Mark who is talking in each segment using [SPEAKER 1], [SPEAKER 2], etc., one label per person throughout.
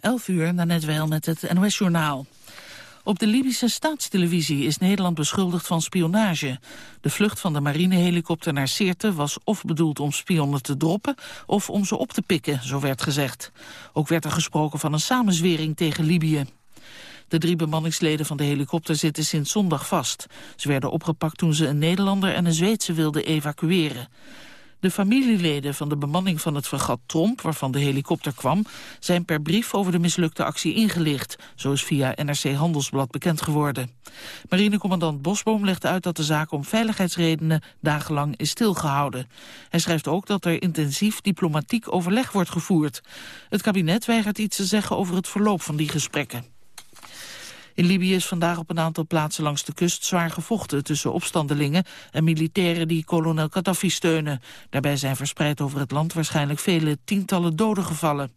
[SPEAKER 1] 11 uur, net wel met het NOS-journaal. Op de Libische staatstelevisie is Nederland beschuldigd van spionage. De vlucht van de marinehelikopter naar Sirte was of bedoeld om spionnen te droppen... of om ze op te pikken, zo werd gezegd. Ook werd er gesproken van een samenzwering tegen Libië. De drie bemanningsleden van de helikopter zitten sinds zondag vast. Ze werden opgepakt toen ze een Nederlander en een Zweedse wilden evacueren. De familieleden van de bemanning van het fregat Tromp, waarvan de helikopter kwam, zijn per brief over de mislukte actie ingelicht, zo is via NRC Handelsblad bekend geworden. Marinecommandant Bosboom legt uit dat de zaak om veiligheidsredenen dagenlang is stilgehouden. Hij schrijft ook dat er intensief diplomatiek overleg wordt gevoerd. Het kabinet weigert iets te zeggen over het verloop van die gesprekken. In Libië is vandaag op een aantal plaatsen langs de kust zwaar gevochten tussen opstandelingen en militairen die kolonel Gaddafi steunen. Daarbij zijn verspreid over het land waarschijnlijk vele tientallen doden gevallen.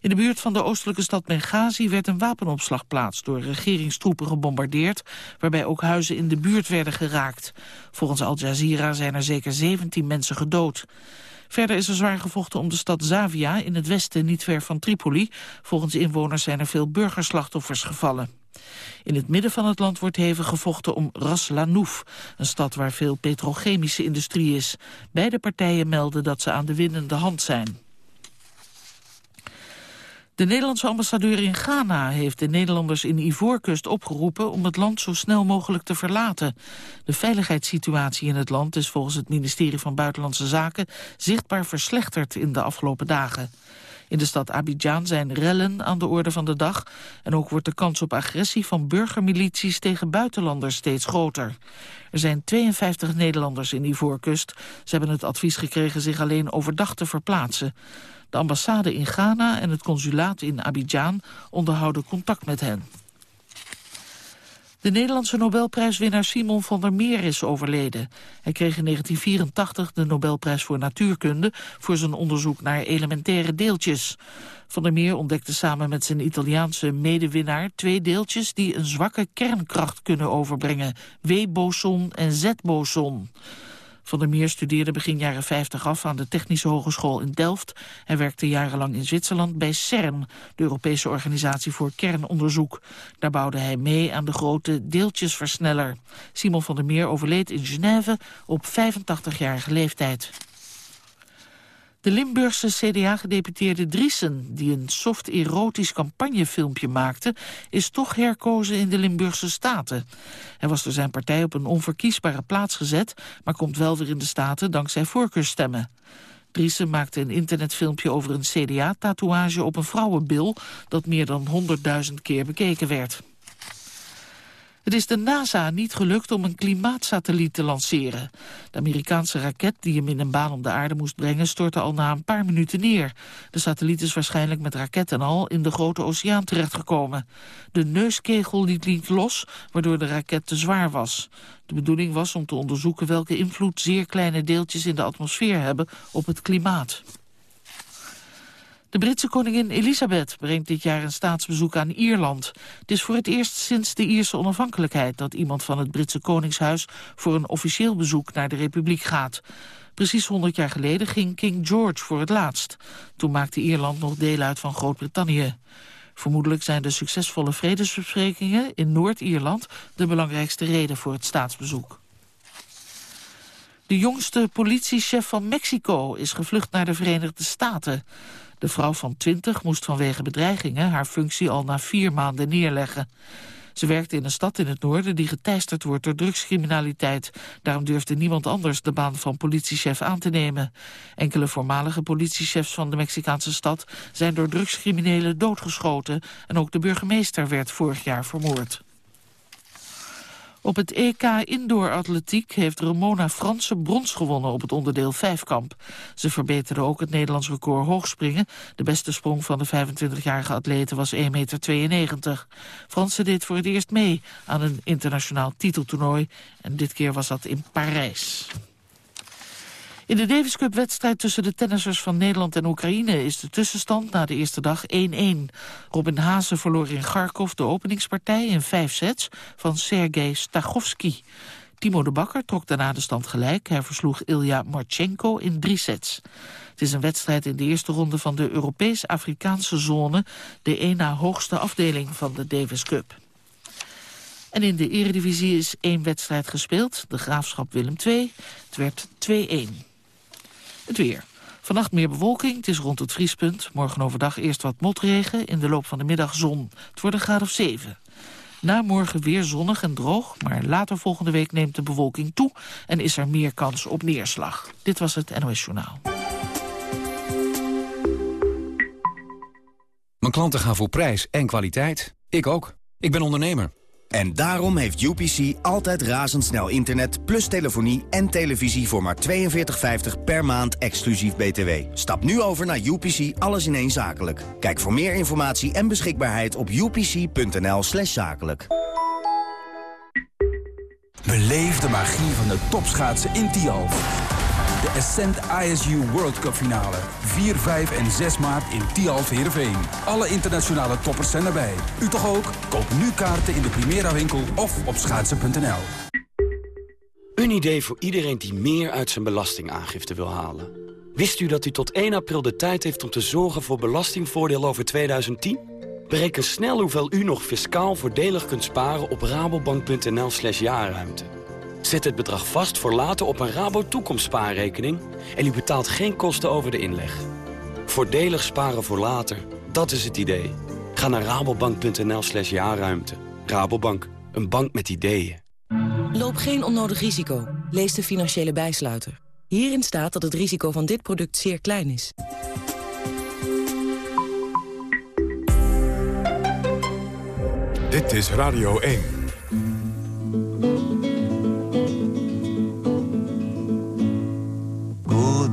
[SPEAKER 1] In de buurt van de oostelijke stad Benghazi werd een wapenopslagplaats door regeringstroepen gebombardeerd, waarbij ook huizen in de buurt werden geraakt. Volgens Al Jazeera zijn er zeker 17 mensen gedood. Verder is er zwaar gevochten om de stad Zavia in het westen, niet ver van Tripoli. Volgens inwoners zijn er veel burgerslachtoffers gevallen. In het midden van het land wordt hevig gevochten om Ras Lanouf, een stad waar veel petrochemische industrie is. Beide partijen melden dat ze aan de winnende hand zijn. De Nederlandse ambassadeur in Ghana heeft de Nederlanders in Ivoorkust opgeroepen om het land zo snel mogelijk te verlaten. De veiligheidssituatie in het land is volgens het ministerie van Buitenlandse Zaken zichtbaar verslechterd in de afgelopen dagen. In de stad Abidjan zijn rellen aan de orde van de dag. En ook wordt de kans op agressie van burgermilities tegen buitenlanders steeds groter. Er zijn 52 Nederlanders in Ivoorkust. Ze hebben het advies gekregen zich alleen overdag te verplaatsen. De ambassade in Ghana en het consulaat in Abidjan onderhouden contact met hen. De Nederlandse Nobelprijswinnaar Simon van der Meer is overleden. Hij kreeg in 1984 de Nobelprijs voor natuurkunde... voor zijn onderzoek naar elementaire deeltjes. Van der Meer ontdekte samen met zijn Italiaanse medewinnaar... twee deeltjes die een zwakke kernkracht kunnen overbrengen. W-boson en Z-boson. Van der Meer studeerde begin jaren 50 af aan de Technische Hogeschool in Delft. Hij werkte jarenlang in Zwitserland bij CERN, de Europese Organisatie voor Kernonderzoek. Daar bouwde hij mee aan de grote deeltjesversneller. Simon van der Meer overleed in Genève op 85-jarige leeftijd. De Limburgse CDA-gedeputeerde Driessen, die een soft-erotisch campagnefilmpje maakte, is toch herkozen in de Limburgse Staten. Hij was door zijn partij op een onverkiesbare plaats gezet, maar komt wel weer in de Staten dankzij voorkeurstemmen. Driessen maakte een internetfilmpje over een CDA-tatoeage op een vrouwenbil dat meer dan 100.000 keer bekeken werd. Het is de NASA niet gelukt om een klimaatsatelliet te lanceren. De Amerikaanse raket die hem in een baan om de aarde moest brengen... stortte al na een paar minuten neer. De satelliet is waarschijnlijk met raket en al in de grote oceaan terechtgekomen. De neuskegel liet niet los, waardoor de raket te zwaar was. De bedoeling was om te onderzoeken welke invloed zeer kleine deeltjes in de atmosfeer hebben op het klimaat. De Britse koningin Elisabeth brengt dit jaar een staatsbezoek aan Ierland. Het is voor het eerst sinds de Ierse onafhankelijkheid... dat iemand van het Britse Koningshuis voor een officieel bezoek naar de Republiek gaat. Precies 100 jaar geleden ging King George voor het laatst. Toen maakte Ierland nog deel uit van Groot-Brittannië. Vermoedelijk zijn de succesvolle vredesbesprekingen in Noord-Ierland... de belangrijkste reden voor het staatsbezoek. De jongste politiechef van Mexico is gevlucht naar de Verenigde Staten. De vrouw van 20 moest vanwege bedreigingen haar functie al na vier maanden neerleggen. Ze werkte in een stad in het noorden die geteisterd wordt door drugscriminaliteit. Daarom durfde niemand anders de baan van politiechef aan te nemen. Enkele voormalige politiechefs van de Mexicaanse stad zijn door drugscriminelen doodgeschoten. En ook de burgemeester werd vorig jaar vermoord. Op het EK Indoor Atletiek heeft Ramona Franse brons gewonnen op het onderdeel vijfkamp. Ze verbeterde ook het Nederlands record hoogspringen. De beste sprong van de 25-jarige atlete was 1,92 meter. Franse deed voor het eerst mee aan een internationaal titeltoernooi. En dit keer was dat in Parijs. In de Davis Cup wedstrijd tussen de tennissers van Nederland en Oekraïne is de tussenstand na de eerste dag 1-1. Robin Haase verloor in Kharkov de openingspartij in vijf sets van Sergei Stachowski. Timo de Bakker trok daarna de stand gelijk. Hij versloeg Ilja Marchenko in drie sets. Het is een wedstrijd in de eerste ronde van de Europees-Afrikaanse zone... de één na hoogste afdeling van de Davis Cup. En in de eredivisie is één wedstrijd gespeeld, de Graafschap Willem II. Het werd 2-1. Het weer. Vannacht meer bewolking, het is rond het vriespunt. Morgen overdag eerst wat motregen, in de loop van de middag zon. Het wordt een graad of 7. Na morgen weer zonnig en droog, maar later volgende week neemt de bewolking toe... en is er meer kans op neerslag. Dit was het NOS Journaal.
[SPEAKER 2] Mijn klanten gaan voor prijs en kwaliteit. Ik ook. Ik ben ondernemer.
[SPEAKER 3] En daarom heeft UPC altijd razendsnel internet, plus telefonie en televisie voor maar 42,50 per maand exclusief BTW. Stap nu over naar UPC Alles in één Zakelijk. Kijk voor meer informatie en beschikbaarheid op upc.nl slash zakelijk.
[SPEAKER 4] Beleef de magie van de topschaatsen in Tialf. De Ascent ISU World Cup finale. 4, 5 en 6 maart in Tialf Heerenveen. Alle internationale toppers zijn erbij. U toch ook? Koop nu kaarten in de Primera winkel of op schaatsen.nl.
[SPEAKER 5] Een idee voor iedereen die meer uit zijn belastingaangifte wil halen. Wist u dat u tot 1 april de tijd heeft om te zorgen voor belastingvoordeel over 2010? Bereken snel hoeveel u nog fiscaal voordelig kunt sparen op rabobank.nl slash jaarruimte. Zet het bedrag vast voor later op een Rabo toekomstspaarrekening... en u betaalt geen kosten over de inleg. Voordelig sparen voor later, dat is het idee. Ga naar rabobank.nl slash jaarruimte. Rabobank, een bank met ideeën.
[SPEAKER 6] Loop geen onnodig risico. Lees de financiële bijsluiter. Hierin staat dat het risico van dit product zeer klein is.
[SPEAKER 7] Dit is Radio 1.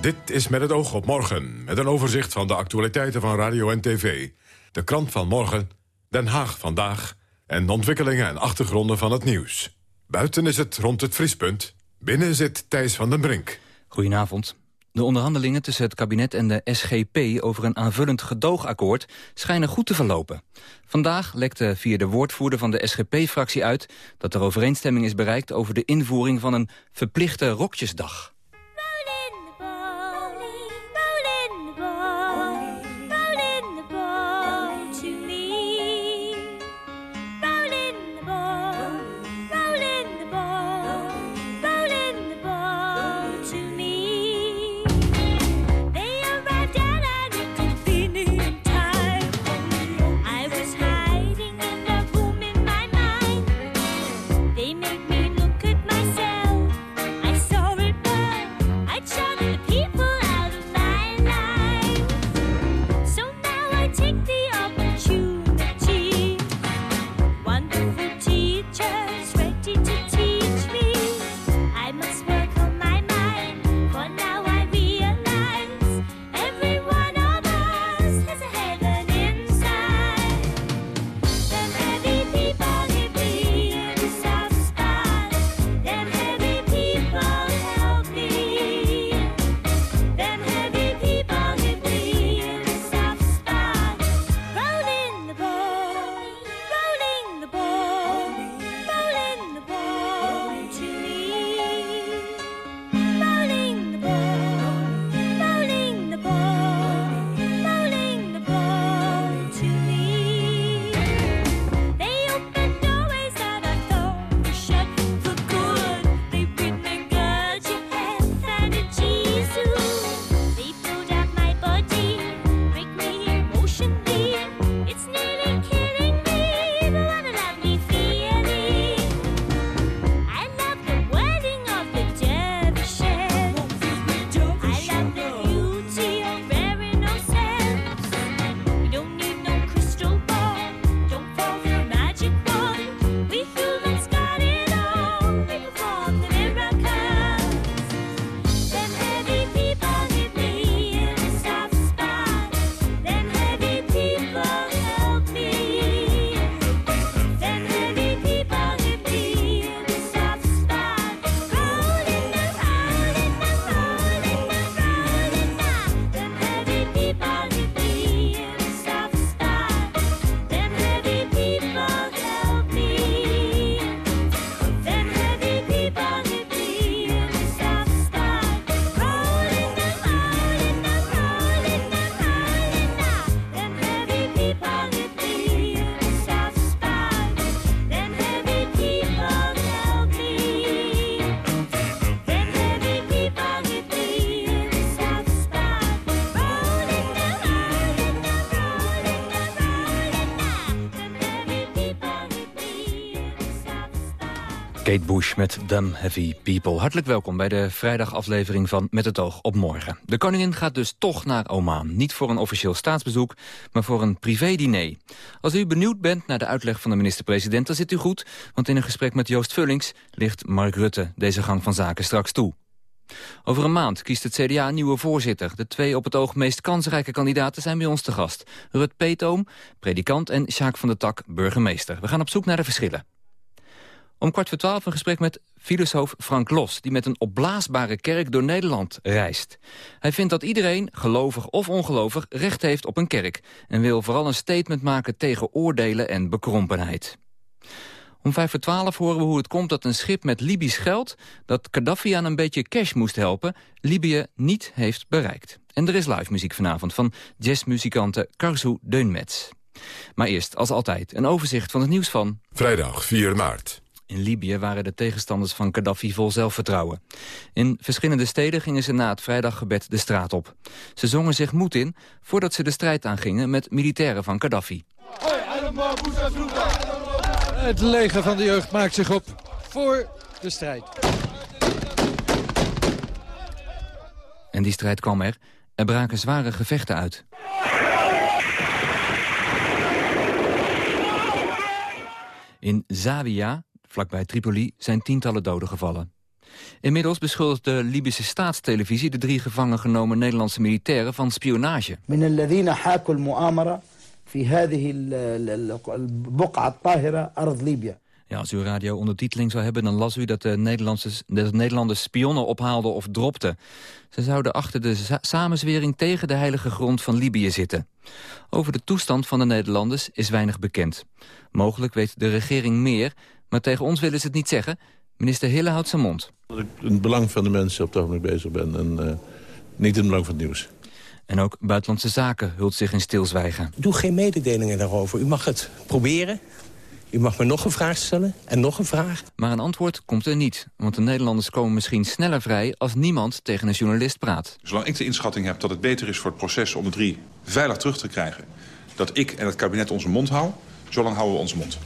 [SPEAKER 7] Dit is met het oog op morgen, met een overzicht van de actualiteiten van radio en tv. De krant van morgen, Den Haag vandaag en de ontwikkelingen en achtergronden van het nieuws. Buiten is het rond het vriespunt, binnen zit Thijs van den Brink.
[SPEAKER 2] Goedenavond. De onderhandelingen tussen het kabinet en de SGP over een aanvullend gedoogakkoord schijnen goed te verlopen. Vandaag lekte via de woordvoerder van de SGP-fractie uit dat er overeenstemming is bereikt over de invoering van een verplichte rokjesdag. Kate Bush met Dumb Heavy People. Hartelijk welkom bij de vrijdagaflevering van Met het oog op morgen. De koningin gaat dus toch naar Oman. Niet voor een officieel staatsbezoek, maar voor een privé-diner. Als u benieuwd bent naar de uitleg van de minister-president... dan zit u goed, want in een gesprek met Joost Vullings... ligt Mark Rutte deze gang van zaken straks toe. Over een maand kiest het CDA een nieuwe voorzitter. De twee op het oog meest kansrijke kandidaten zijn bij ons te gast. Rut Peetoom, predikant en Sjaak van der Tak, burgemeester. We gaan op zoek naar de verschillen. Om kwart voor twaalf een gesprek met filosoof Frank Los... die met een opblaasbare kerk door Nederland reist. Hij vindt dat iedereen, gelovig of ongelovig, recht heeft op een kerk... en wil vooral een statement maken tegen oordelen en bekrompenheid. Om vijf voor twaalf horen we hoe het komt dat een schip met Libisch geld... dat Gaddafi aan een beetje cash moest helpen, Libië niet heeft bereikt. En er is live muziek vanavond van jazzmuzikante Karzu Deunmets. Maar eerst, als altijd, een overzicht van het nieuws van...
[SPEAKER 7] Vrijdag 4 maart.
[SPEAKER 2] In Libië waren de tegenstanders van Gaddafi vol zelfvertrouwen. In verschillende steden gingen ze na het vrijdaggebed de straat op. Ze zongen zich moed in voordat ze de strijd aangingen met militairen van Gaddafi.
[SPEAKER 8] Het leger van de jeugd maakt zich op voor de strijd.
[SPEAKER 2] En die strijd kwam er. Er braken zware gevechten uit. In Zawiya, vlakbij Tripoli, zijn tientallen doden gevallen. Inmiddels beschuldigt de Libische staatstelevisie... de drie gevangen genomen Nederlandse militairen van spionage. Ja, als u radio ondertiteling zou hebben, dan las u dat de, Nederlandse, de Nederlanders spionnen ophaalden of dropten. Ze zouden achter de samenzwering tegen de heilige grond van Libië zitten. Over de toestand van de Nederlanders is weinig bekend. Mogelijk weet de regering meer, maar tegen ons willen ze het niet zeggen. Minister Hille houdt zijn mond.
[SPEAKER 9] Dat ik in het belang van de mensen op het ogenblik bezig ben en uh, niet in het belang van het nieuws.
[SPEAKER 2] En ook Buitenlandse Zaken hult zich in stilzwijgen.
[SPEAKER 10] Doe geen mededelingen daarover. U mag het proberen. U mag me nog een vraag stellen en nog een vraag.
[SPEAKER 2] Maar een antwoord komt er niet. Want de Nederlanders komen misschien sneller vrij... als niemand tegen een journalist praat.
[SPEAKER 11] Zolang ik de inschatting heb dat het beter is voor het proces... om de drie veilig terug te krijgen... dat ik en het kabinet onze mond houden... zolang houden we onze mond.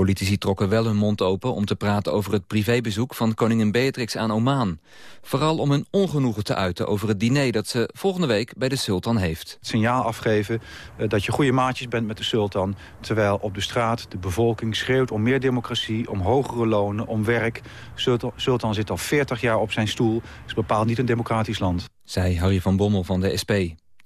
[SPEAKER 2] Politici trokken wel hun mond open om te praten over het privébezoek van koningin Beatrix aan Oman. Vooral om hun ongenoegen te uiten over het diner dat ze volgende week bij de sultan heeft.
[SPEAKER 12] Het signaal afgeven uh, dat je goede maatjes bent met de sultan... terwijl op de straat de bevolking schreeuwt om meer democratie, om hogere lonen, om werk. Sultan, sultan zit al 40 jaar op zijn stoel, is bepaald niet een democratisch land.
[SPEAKER 2] Zei Harry van Bommel van de SP.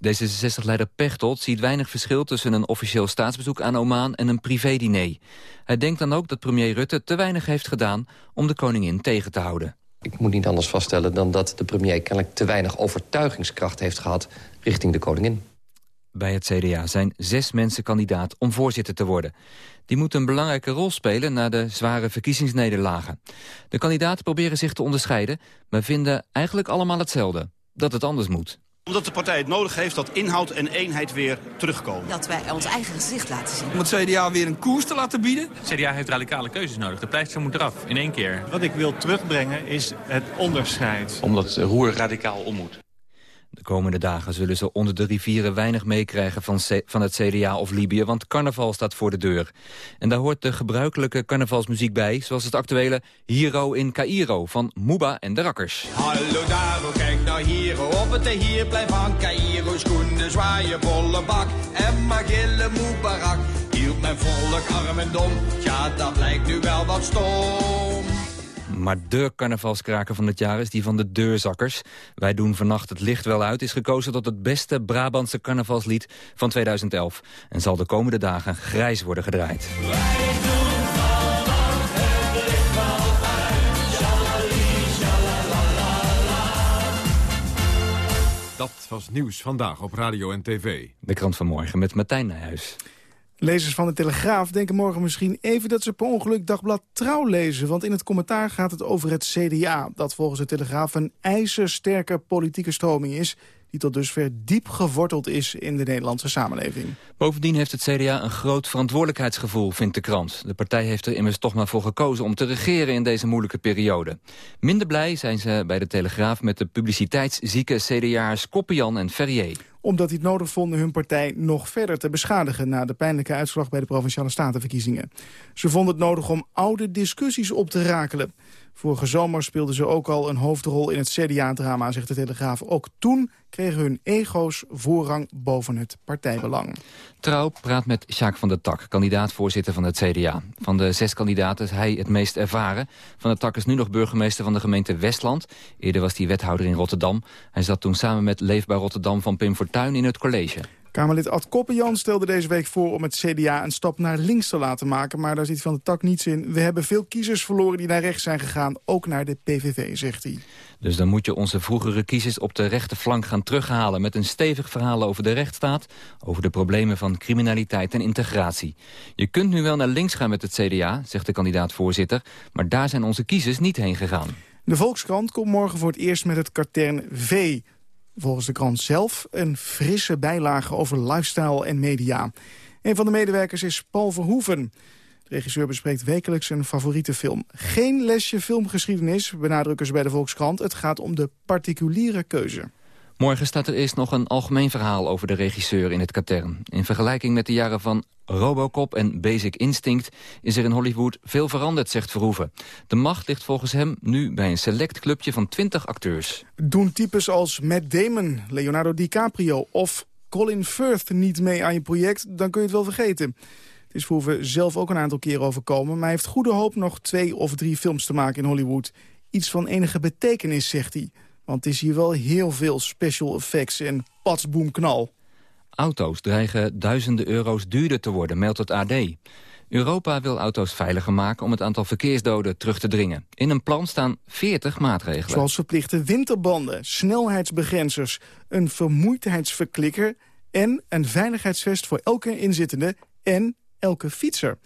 [SPEAKER 2] D66-leider Pechtold ziet weinig verschil tussen een officieel staatsbezoek aan Oman en een privédiner. Hij denkt dan ook dat premier Rutte te weinig heeft gedaan om de koningin tegen te houden.
[SPEAKER 13] Ik moet niet anders vaststellen dan dat de premier kennelijk te weinig overtuigingskracht heeft gehad richting de koningin.
[SPEAKER 2] Bij het CDA zijn zes mensen kandidaat om voorzitter te worden. Die moeten een belangrijke rol spelen na de zware verkiezingsnederlagen. De kandidaten proberen zich te onderscheiden, maar vinden eigenlijk allemaal hetzelfde. Dat het anders moet
[SPEAKER 14] omdat de partij het nodig heeft dat inhoud en eenheid weer terugkomen.
[SPEAKER 15] Dat wij ons eigen gezicht laten zien.
[SPEAKER 16] Om het CDA weer een koers te laten bieden.
[SPEAKER 17] Het CDA heeft radicale keuzes nodig. De pleister moet eraf, in één keer.
[SPEAKER 18] Wat ik wil terugbrengen is het onderscheid.
[SPEAKER 17] Omdat roer radicaal om moet.
[SPEAKER 2] De komende dagen zullen ze onder de rivieren weinig meekrijgen van, van het CDA of Libië, want carnaval staat voor de deur. En daar hoort de gebruikelijke carnavalsmuziek bij, zoals het actuele Hiro in Cairo van Muba en de Rakkers.
[SPEAKER 19] Hallo Daro, kijk nou hier op het hierplein van Cairo. Schoenen zwaaien, volle bak en maar gillen Mubarak. Hield mijn volk arm en dom, ja dat lijkt nu wel wat stom.
[SPEAKER 2] Maar de carnavalskraker van het jaar is die van de deurzakkers. Wij doen vannacht het licht wel uit is gekozen tot het beste Brabantse carnavalslied van 2011. En zal de komende dagen grijs worden gedraaid.
[SPEAKER 7] Dat was nieuws vandaag op radio en tv.
[SPEAKER 2] De krant van morgen met Martijn Nijhuis.
[SPEAKER 20] Lezers van de Telegraaf denken morgen misschien even dat ze per ongeluk dagblad Trouw lezen. Want in het commentaar gaat het over het CDA. Dat volgens de Telegraaf een ijzersterke politieke stroming is die tot dusver diep geworteld is in de Nederlandse samenleving.
[SPEAKER 2] Bovendien heeft het CDA een groot verantwoordelijkheidsgevoel, vindt de krant. De partij heeft er immers toch maar voor gekozen om te regeren in deze moeilijke periode. Minder blij zijn ze bij de Telegraaf met de publiciteitszieke CDA'ers Koppian en Ferrier.
[SPEAKER 20] omdat die het nodig vonden hun partij nog verder te beschadigen... na de pijnlijke uitslag bij de Provinciale Statenverkiezingen. Ze vonden het nodig om oude discussies op te rakelen. Vorige zomer speelden ze ook al een hoofdrol in het CDA-drama, zegt de Telegraaf. Ook toen kregen hun ego's voorrang boven het partijbelang.
[SPEAKER 2] Trouw praat met Sjaak van der Tak, kandidaat-voorzitter van het CDA. Van de zes kandidaten is hij het meest ervaren. Van der Tak is nu nog burgemeester van de gemeente Westland. Eerder was hij wethouder in Rotterdam. Hij zat toen samen met Leefbaar Rotterdam van Pim Fortuyn in het college.
[SPEAKER 20] Kamerlid Ad Koppenjan stelde deze week voor om het CDA een stap naar links te laten maken. Maar daar zit Van de Tak niets in. We hebben veel kiezers verloren die naar rechts zijn gegaan, ook naar de PVV, zegt hij.
[SPEAKER 2] Dus dan moet je onze vroegere kiezers op de rechterflank gaan terughalen... met een stevig verhaal over de rechtsstaat... over de problemen van criminaliteit en integratie. Je kunt nu wel naar links gaan met het CDA, zegt de kandidaat-voorzitter... maar daar zijn onze kiezers niet heen gegaan.
[SPEAKER 20] De Volkskrant komt morgen voor het eerst met het katern V... Volgens de krant zelf een frisse bijlage over lifestyle en media. Een van de medewerkers is Paul Verhoeven. De regisseur bespreekt wekelijks zijn favoriete film. Geen lesje filmgeschiedenis, benadrukken ze bij de Volkskrant. Het gaat om de particuliere keuze.
[SPEAKER 2] Morgen staat er eerst nog een algemeen verhaal over de regisseur in het katern. In vergelijking met de jaren van Robocop en Basic Instinct is er in Hollywood veel veranderd, zegt Verhoeven. De macht ligt volgens hem nu bij een select clubje van 20 acteurs.
[SPEAKER 20] Doen types als Matt Damon, Leonardo DiCaprio of Colin Firth niet mee aan je project, dan kun je het wel vergeten. Het is Verhoeven zelf ook een aantal keren overkomen, maar hij heeft goede hoop nog twee of drie films te maken in Hollywood. Iets van enige betekenis, zegt hij. Want het is hier wel heel veel special effects en patsboomknal.
[SPEAKER 2] Auto's dreigen duizenden euro's duurder te worden, meldt het AD. Europa wil auto's veiliger maken om het aantal verkeersdoden terug te dringen. In een plan staan 40 maatregelen.
[SPEAKER 20] Zoals verplichte winterbanden, snelheidsbegrenzers, een vermoeidheidsverklikker... en een veiligheidsvest voor elke inzittende en elke fietser.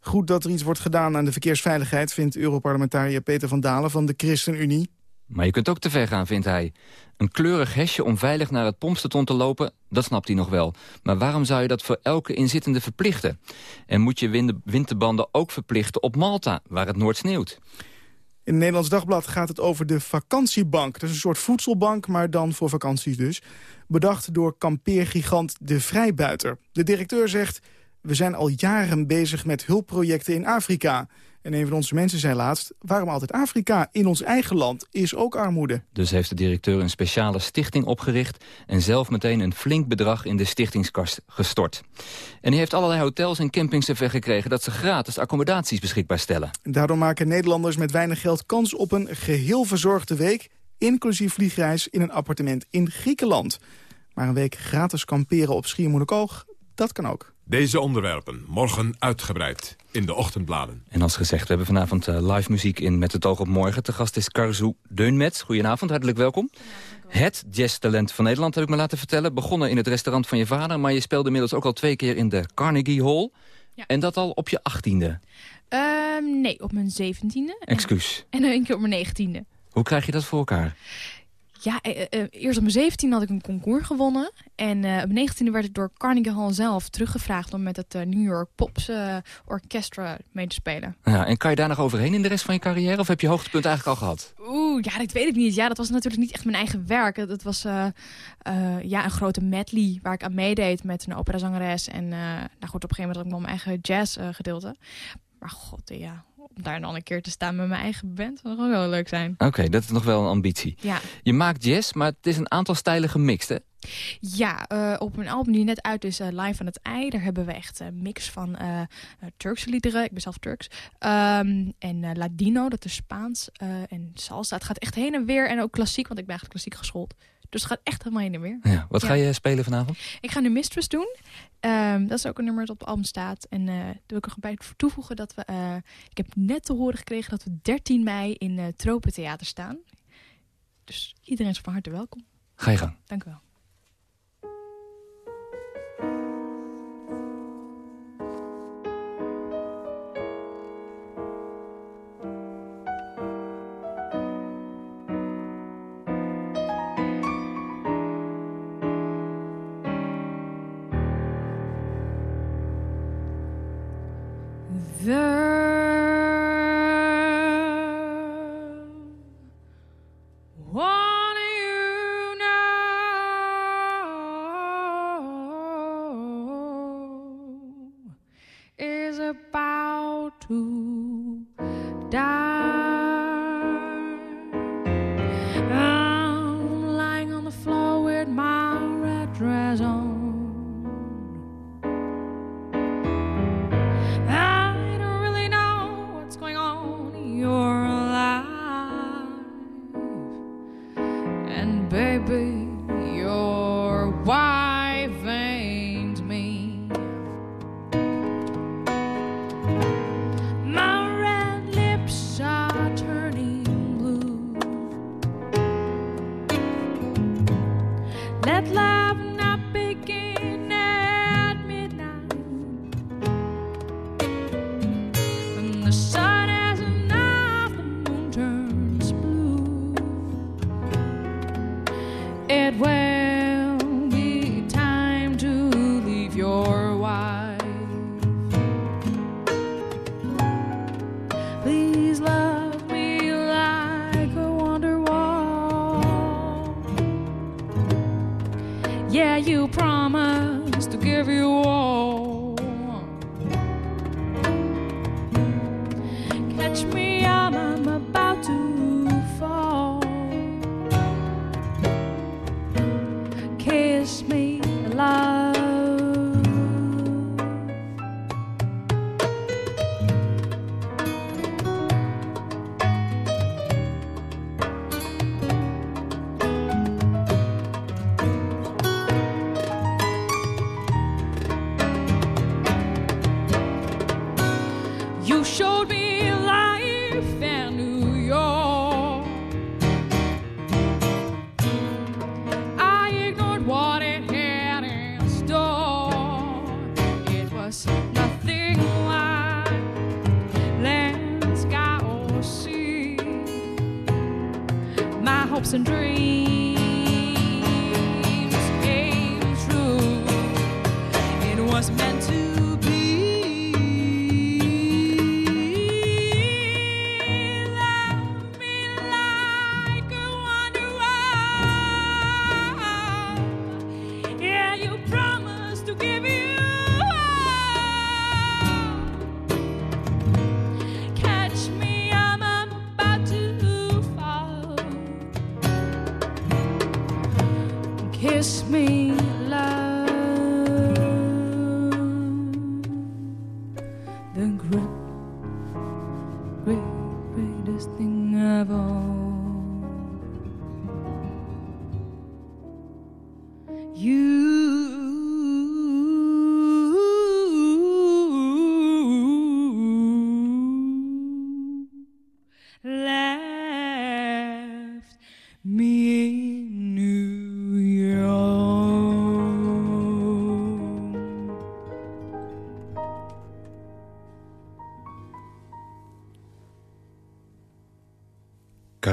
[SPEAKER 20] Goed dat er iets wordt gedaan aan de verkeersveiligheid... vindt Europarlementariër Peter van Dalen van de ChristenUnie.
[SPEAKER 2] Maar je kunt ook te ver gaan, vindt hij. Een kleurig hesje om veilig naar het pompstation te lopen, dat snapt hij nog wel. Maar waarom zou je dat voor elke inzittende verplichten? En moet je winterbanden ook verplichten op Malta, waar het nooit sneeuwt?
[SPEAKER 20] In het Nederlands Dagblad gaat het over de vakantiebank. Dat is een soort voedselbank, maar dan voor vakanties dus. Bedacht door kampeergigant De Vrijbuiter. De directeur zegt, we zijn al jaren bezig met hulpprojecten in Afrika... En een van onze mensen zei laatst... waarom altijd Afrika? In ons eigen land is ook armoede.
[SPEAKER 2] Dus heeft de directeur een speciale stichting opgericht... en zelf meteen een flink bedrag in de stichtingskast gestort. En hij heeft allerlei hotels en campings ervoor gekregen... dat ze gratis accommodaties beschikbaar stellen.
[SPEAKER 20] Daardoor maken Nederlanders met weinig geld kans op een geheel verzorgde week... inclusief vliegreis in een appartement in Griekenland. Maar een week gratis kamperen op Schiermonnikoog, dat kan ook.
[SPEAKER 7] Deze onderwerpen morgen uitgebreid in de ochtendbladen.
[SPEAKER 2] En als gezegd, we hebben vanavond uh, live muziek in Met het oog op morgen. Te gast is Karzu Deunmet. Goedenavond, hartelijk welkom. Het jazztalent van Nederland, heb ik me laten vertellen. Begonnen in het restaurant van je vader... maar je speelde inmiddels ook al twee keer in de Carnegie Hall. Ja. En dat al op je achttiende?
[SPEAKER 21] Um, nee, op mijn zeventiende.
[SPEAKER 2] Excuus.
[SPEAKER 21] En een keer op mijn negentiende.
[SPEAKER 2] Hoe krijg je dat voor elkaar?
[SPEAKER 21] Ja, eh, eh, eerst op mijn 17 had ik een concours gewonnen. En uh, op mijn 19e werd ik door Carnegie Hall zelf teruggevraagd... om met het New York Pops Orchestra mee te spelen.
[SPEAKER 2] Ja, en kan je daar nog overheen in de rest van je carrière? Of heb je hoogtepunt eigenlijk al gehad?
[SPEAKER 21] Oeh, ja, dat weet ik niet. Ja, dat was natuurlijk niet echt mijn eigen werk. Dat was ja, een grote medley waar ik aan meedeed met een operazangeres. En nou goed, op een gegeven moment had ik nog mijn eigen jazz gedeelte. Maar god, ja, om daar dan een keer te staan met mijn eigen band. Dat zou wel leuk zijn.
[SPEAKER 2] Oké, dat is nog wel een ambitie.
[SPEAKER 21] Ja.
[SPEAKER 2] Je maakt jazz, maar het is een aantal stijlen gemixt, hè?
[SPEAKER 21] Ja, uh, op een album die net uit is, uh, Live van het Ei... daar hebben we echt een mix van uh, Turkse liederen. Ik ben zelf Turks. Um, en Ladino, dat is Spaans. en salsa. Het gaat echt heen en weer. En ook klassiek, want ik ben eigenlijk klassiek geschoold. Dus het gaat echt helemaal heen en weer.
[SPEAKER 2] Ja, wat ga je spelen vanavond?
[SPEAKER 21] Ik ga nu Mistress doen. Um, dat is ook een nummer dat op het album staat. En uh, daar wil ik er bij toevoegen dat we... Uh, ik heb net te horen gekregen dat we 13 mei in uh, Tropentheater staan. Dus iedereen is van harte welkom.
[SPEAKER 2] Ga je gang.
[SPEAKER 21] Dank u wel.
[SPEAKER 22] The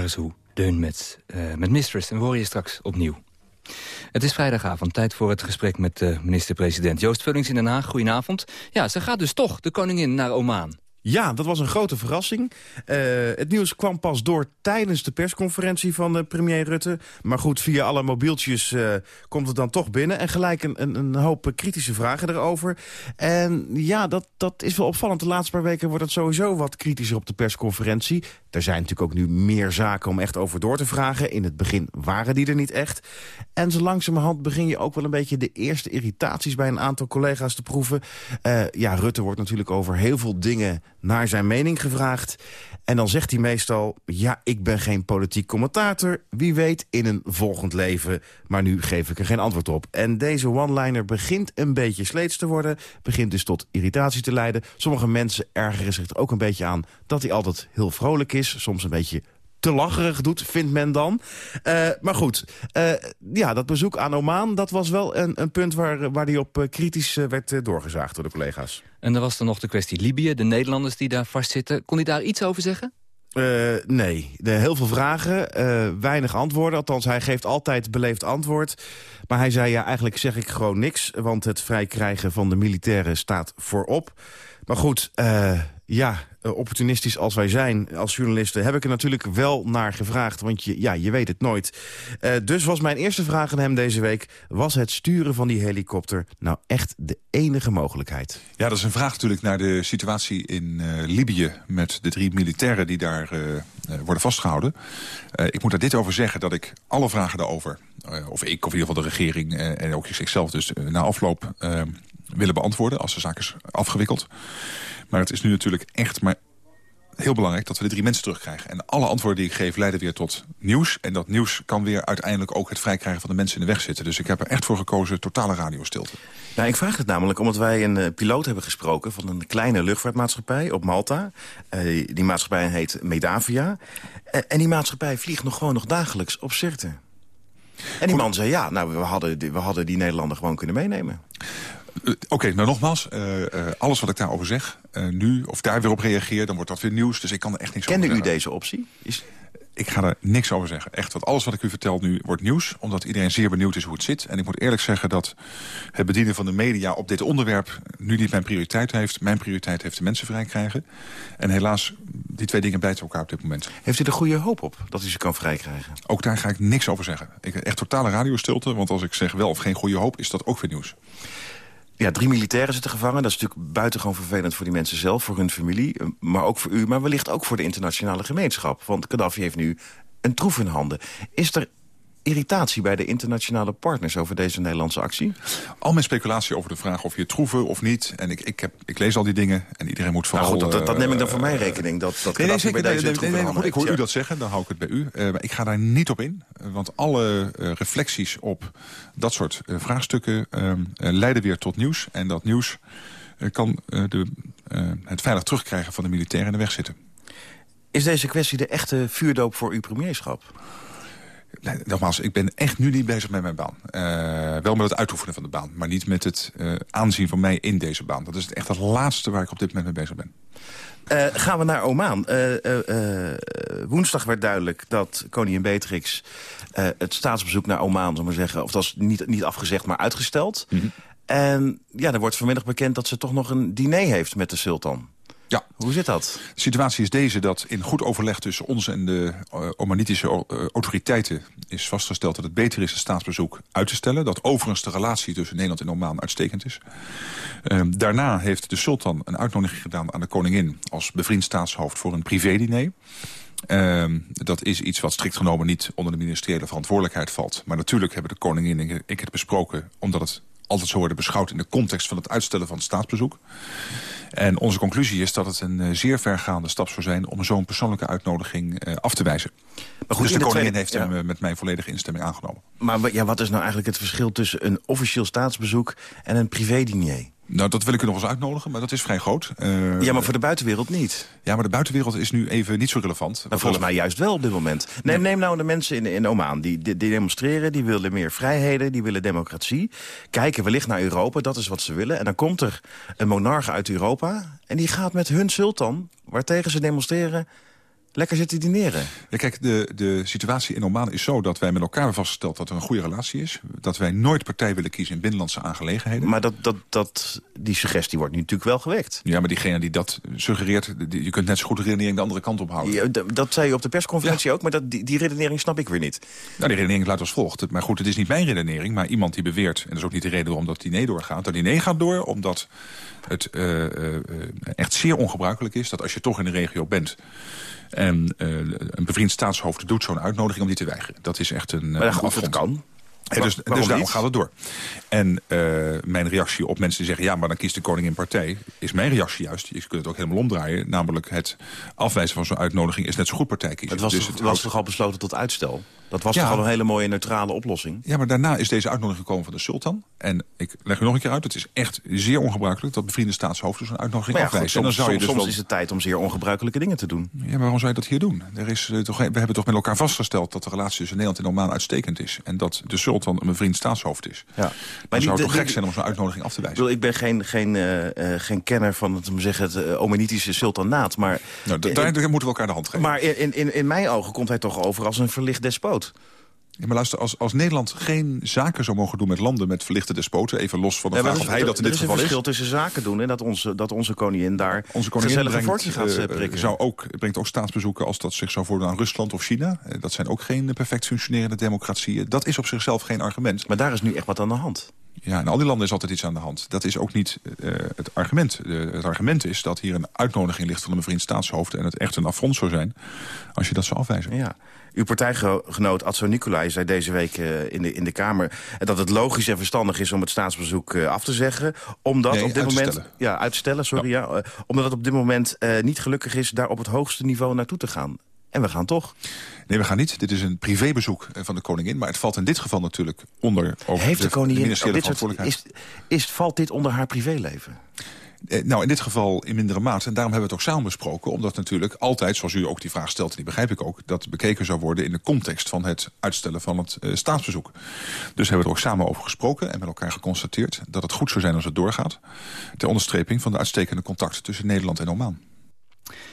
[SPEAKER 2] Karasu Deun met, eh, met Mistress. En we horen je straks opnieuw. Het is vrijdagavond, tijd voor het gesprek met de minister-president. Joost Vullings in Den Haag, goedenavond. Ja, ze gaat dus toch, de koningin, naar Oman.
[SPEAKER 23] Ja, dat was een grote verrassing. Eh, het nieuws kwam pas door tijdens de persconferentie van uh, premier Rutte. Maar goed, via alle mobieltjes uh, komt het dan toch binnen. En gelijk een, een, een, hoop kritische vragen erover. En ja, dat, dat is wel opvallend. De laatste paar weken wordt het sowieso wat kritischer op de persconferentie. Er zijn natuurlijk ook nu meer zaken om echt over door te vragen. In het begin waren die er niet echt. En zo langzamerhand begin je ook wel een beetje de eerste irritaties... bij een aantal collega's te proeven. ja, Rutte wordt natuurlijk over heel veel dingen naar zijn mening gevraagd. En dan zegt hij meestal, ja, ik ben geen politiek commentator. Wie weet in een volgend leven. Maar nu geef ik er geen antwoord op. En deze one-liner begint een beetje sleets te worden. Begint dus tot irritatie te leiden. Sommige mensen ergeren zich er ook een beetje aan... dat hij altijd heel vrolijk is. Soms een beetje te lacherig doet, vindt men dan. Uh, maar goed, uh, ja, dat bezoek aan Oman... dat was wel een, een punt waar, waar die op uh, kritisch werd doorgezaagd door de collega's.
[SPEAKER 2] En dan was er nog de kwestie Libië, de Nederlanders die daar vastzitten. Kon hij daar iets over zeggen?
[SPEAKER 23] Uh, nee, de, heel veel vragen, uh, weinig antwoorden. Althans, hij geeft altijd beleefd antwoord. Maar hij zei, ja, eigenlijk zeg ik gewoon niks... want het vrijkrijgen van de militairen staat voorop. Maar goed, uh, ja, opportunistisch als wij zijn als journalisten... heb ik er natuurlijk wel naar gevraagd, want je, ja, je weet het nooit. Uh, dus was mijn eerste vraag aan hem deze week... was het sturen van die helikopter nou echt de enige mogelijkheid?
[SPEAKER 11] Ja, dat is een vraag natuurlijk naar de situatie in Libië... met de drie militairen die daar worden vastgehouden. ik moet daar dit over zeggen, dat ik alle vragen daarover... of ik, of in ieder geval de regering en ook ikzelf dus na afloop willen beantwoorden als de zaak is afgewikkeld. Maar het is nu natuurlijk echt maar heel belangrijk dat we de drie mensen terugkrijgen. En alle antwoorden die ik geef leiden weer tot nieuws. En dat nieuws kan weer uiteindelijk ook het vrijkrijgen van de mensen in de weg zitten. Dus ik heb er echt voor gekozen totale radiostilte.
[SPEAKER 23] Nou, ik vraag het namelijk omdat wij een uh, piloot hebben gesproken... van een kleine luchtvaartmaatschappij op Malta. Uh, die maatschappij heet Medavia. Uh, en die maatschappij vliegt nog gewoon nog dagelijks op Sirte. En die man zei, ja, nou, we hadden, we hadden die Nederlander gewoon kunnen meenemen.
[SPEAKER 11] Uh, Oké, okay, nou nogmaals, uh, uh, alles wat ik daarover zeg, nu of daar weer op reageer... dan wordt dat weer nieuws, dus ik kan er echt niks
[SPEAKER 23] Kende
[SPEAKER 11] over
[SPEAKER 23] zeggen. Kende u deze optie? Is...
[SPEAKER 11] Ik ga er niks over zeggen. Echt, want alles wat ik u vertel nu wordt nieuws. Omdat iedereen zeer benieuwd is hoe het zit. En ik moet eerlijk zeggen dat het bedienen van de media op dit onderwerp... nu niet mijn prioriteit heeft. Mijn prioriteit heeft de mensen vrij krijgen. En helaas, die twee dingen bijten elkaar op dit moment.
[SPEAKER 23] Heeft u er goede hoop op dat u ze kan vrijkrijgen?
[SPEAKER 11] Ook daar ga ik niks over zeggen. Ik, echt totale radiostilte, want als ik zeg wel of geen goede hoop... is dat ook weer nieuws.
[SPEAKER 23] Ja, drie militairen zitten gevangen. Dat is natuurlijk buitengewoon vervelend voor die mensen zelf, voor hun familie. Maar ook voor u, maar wellicht ook voor de internationale gemeenschap. Want Gaddafi heeft nu een troef in handen. Is er irritatie bij de internationale partners over deze Nederlandse actie?
[SPEAKER 11] Al mijn speculatie over de vraag of je troeven of niet. En ik, ik, heb, ik lees al die dingen en iedereen moet vooral...
[SPEAKER 23] Nou goed, dat, dat, neem ik dan voor mijn rekening. Dat, dat
[SPEAKER 11] nee, nee, zeker, bij deze nee, nee, Ik hoor u dat zeggen, dan hou ik het bij u. Uh, maar ik ga daar niet op in. Want alle uh, reflecties op dat soort uh, vraagstukken leiden weer tot nieuws. En dat nieuws kan de, het veilig terugkrijgen van de militairen in de weg zitten.
[SPEAKER 23] Is deze kwestie de echte vuurdoop voor uw premierschap?
[SPEAKER 11] Nee, nogmaals, ik ben echt nu niet bezig met mijn baan. Uh, wel met het uitoefenen van de baan, maar niet met het uh, aanzien van mij in deze baan. Dat is echt het laatste waar ik op dit moment mee bezig ben.
[SPEAKER 23] Uh, gaan we naar Oman. woensdag werd duidelijk dat koningin Beatrix het staatsbezoek naar Oman, zal maar zeggen, of dat is niet, niet afgezegd, maar uitgesteld. Mm -hmm. En ja, er wordt vanmiddag bekend dat ze toch nog een diner heeft met de sultan.
[SPEAKER 11] Ja.
[SPEAKER 23] Hoe zit dat?
[SPEAKER 11] De situatie is deze dat in goed overleg tussen ons en de uh, Omanitische uh, autoriteiten is vastgesteld dat het beter is het staatsbezoek uit te stellen. Dat overigens de relatie tussen Nederland en Oman uitstekend is. Uh, daarna heeft de sultan een uitnodiging gedaan aan de koningin als bevriend staatshoofd voor een privédiner. Uh, dat is iets wat strikt genomen niet onder de ministeriële verantwoordelijkheid valt. Maar natuurlijk hebben de koningin en ik het besproken omdat het altijd zo worden beschouwd in de context van het uitstellen van het staatsbezoek. En onze conclusie is dat het een uh, zeer vergaande stap zou zijn... om zo'n persoonlijke uitnodiging uh, af te wijzen. Maar goed, dus de, de koningin tweede, heeft hem ja. met mijn volledige instemming aangenomen.
[SPEAKER 23] Maar ja, wat is nou eigenlijk het verschil tussen een officieel staatsbezoek... en een privé-diner?
[SPEAKER 11] Nou, dat wil ik u nog eens uitnodigen, maar dat is vrij groot.
[SPEAKER 23] Uh, ja, maar voor de buitenwereld niet.
[SPEAKER 11] Ja, maar de buitenwereld is nu even niet zo relevant.
[SPEAKER 23] Maar volgens mij juist wel op dit moment. Neem, neem nou de mensen in, in Oman, die, die, die, demonstreren... die willen meer vrijheden, die willen democratie. Kijken wellicht naar Europa, dat is wat ze willen. En dan komt er een monarch uit Europa... en die gaat met hun sultan, waartegen ze demonstreren lekker zitten dineren.
[SPEAKER 11] Ja, kijk, de, de situatie in Oman is zo dat wij met elkaar hebben vastgesteld... dat er een goede relatie is. Dat wij nooit partij willen kiezen in binnenlandse aangelegenheden.
[SPEAKER 23] Maar dat, dat, dat, die suggestie wordt nu natuurlijk wel gewekt.
[SPEAKER 11] Ja, maar diegene die dat suggereert... Die, je kunt net zo goed de redenering de andere kant op houden.
[SPEAKER 23] Ja, dat zei je op de persconferentie ja. ook, maar dat, die, die redenering snap ik weer niet.
[SPEAKER 11] Nou, die redenering luidt als volgt. Maar goed, het is niet mijn redenering, maar iemand die beweert... en dat is ook niet de reden waarom dat diner doorgaat. Dat diner gaat door omdat het uh, uh, echt zeer ongebruikelijk is... dat als je toch in de regio bent... En uh, een bevriend staatshoofd doet zo'n uitnodiging om die te weigeren. Dat is echt een,
[SPEAKER 23] maar ja, goed, dat kan.
[SPEAKER 11] En dus, dus daarom gaat het door. En uh, mijn reactie op mensen die zeggen... ja, maar dan kiest de koningin partij... is mijn reactie juist, je kunt het ook helemaal omdraaien... namelijk het afwijzen van zo'n uitnodiging is net zo goed partij kiezen.
[SPEAKER 23] Het was,
[SPEAKER 11] dus
[SPEAKER 23] het was toch al besloten tot uitstel? Dat was ja. toch al een hele mooie neutrale oplossing?
[SPEAKER 11] Ja, maar daarna is deze uitnodiging gekomen van de sultan. En ik leg u nog een keer uit, het is echt zeer ongebruikelijk... dat bevriende staatshoofden zo'n uitnodiging
[SPEAKER 23] ja,
[SPEAKER 11] afwijzen.
[SPEAKER 23] Soms,
[SPEAKER 11] en dan zou
[SPEAKER 23] soms,
[SPEAKER 11] je dus
[SPEAKER 23] soms
[SPEAKER 11] wel...
[SPEAKER 23] is het tijd om zeer ongebruikelijke dingen te doen.
[SPEAKER 11] Ja, maar waarom zou je dat hier doen? Er is, uh, toch, we hebben toch met elkaar vastgesteld dat de relatie tussen Nederland en Oman uitstekend is. En dat de sultan een bevriend staatshoofd is. Ja. Maar dan zou het toch gek zijn om zo'n uitnodiging af te wijzen.
[SPEAKER 23] Ik ben geen, geen, uh, uh, geen kenner van het, zeggen, het uh, Omenitische sultanaat. Maar,
[SPEAKER 11] nou, daar moeten we elkaar de hand geven.
[SPEAKER 23] Maar in, in, in mijn ogen komt hij toch over als een verlicht despoot.
[SPEAKER 11] Ja, maar luister, als, als Nederland geen zaken zou mogen doen met landen met verlichte despoten... even los van de
[SPEAKER 23] Ja,
[SPEAKER 11] vraag
[SPEAKER 23] er
[SPEAKER 11] of
[SPEAKER 23] is-
[SPEAKER 11] hij dat in
[SPEAKER 23] er
[SPEAKER 11] dit
[SPEAKER 23] is een
[SPEAKER 11] geval is...
[SPEAKER 23] verschil tussen zaken doen en dat onze, dat onze koningin daar
[SPEAKER 11] Onze koningin
[SPEAKER 23] gezellige
[SPEAKER 11] brengt,
[SPEAKER 23] gaat eh,
[SPEAKER 11] eh,
[SPEAKER 23] prikken.
[SPEAKER 11] zou ook, brengt ook staatsbezoeken als dat zich zou voordoen aan Rusland of China. Eh, dat zijn ook geen perfect functionerende democratieën. Dat is op zichzelf geen argument.
[SPEAKER 23] Maar daar is nu echt wat aan de hand.
[SPEAKER 11] Ja, in al die landen is altijd iets aan de hand. Dat is ook niet het argument. Het argument is dat hier een uitnodiging ligt van een bevriend staatshoofd... en het echt een affront zou zijn als je dat zou afwijzen.
[SPEAKER 23] Ja. Uw partijgenoot Adso Nicolai zei deze week eh, in, de, in de Kamer... dat het logisch en verstandig is om het staatsbezoek eh, af te zeggen. Omdat
[SPEAKER 11] Nee,
[SPEAKER 23] op dit moment... Ja, uit te stellen, sorry. Ja. eh, omdat het op dit moment niet gelukkig is daar op het hoogste niveau naartoe te gaan. En we gaan toch.
[SPEAKER 11] Nee, we gaan niet. Dit is een privébezoek van de koningin. Maar het valt in dit geval natuurlijk onder... Over
[SPEAKER 23] Heeft de koningin...
[SPEAKER 11] ministeriële
[SPEAKER 23] op dit soort, is, is, valt dit onder haar privéleven?
[SPEAKER 11] Eh, nou, in dit geval in mindere mate. En daarom hebben we het ook samen besproken. Omdat natuurlijk altijd, zoals u ook die vraag stelt... en die begrijp ik ook, dat bekeken zou worden... in de context van het uitstellen van het eh, staatsbezoek. Dus hebben we er ook samen over gesproken... en met elkaar geconstateerd dat het goed zou zijn als het doorgaat. Ter onderstreping van de uitstekende contacten tussen Nederland en Oman.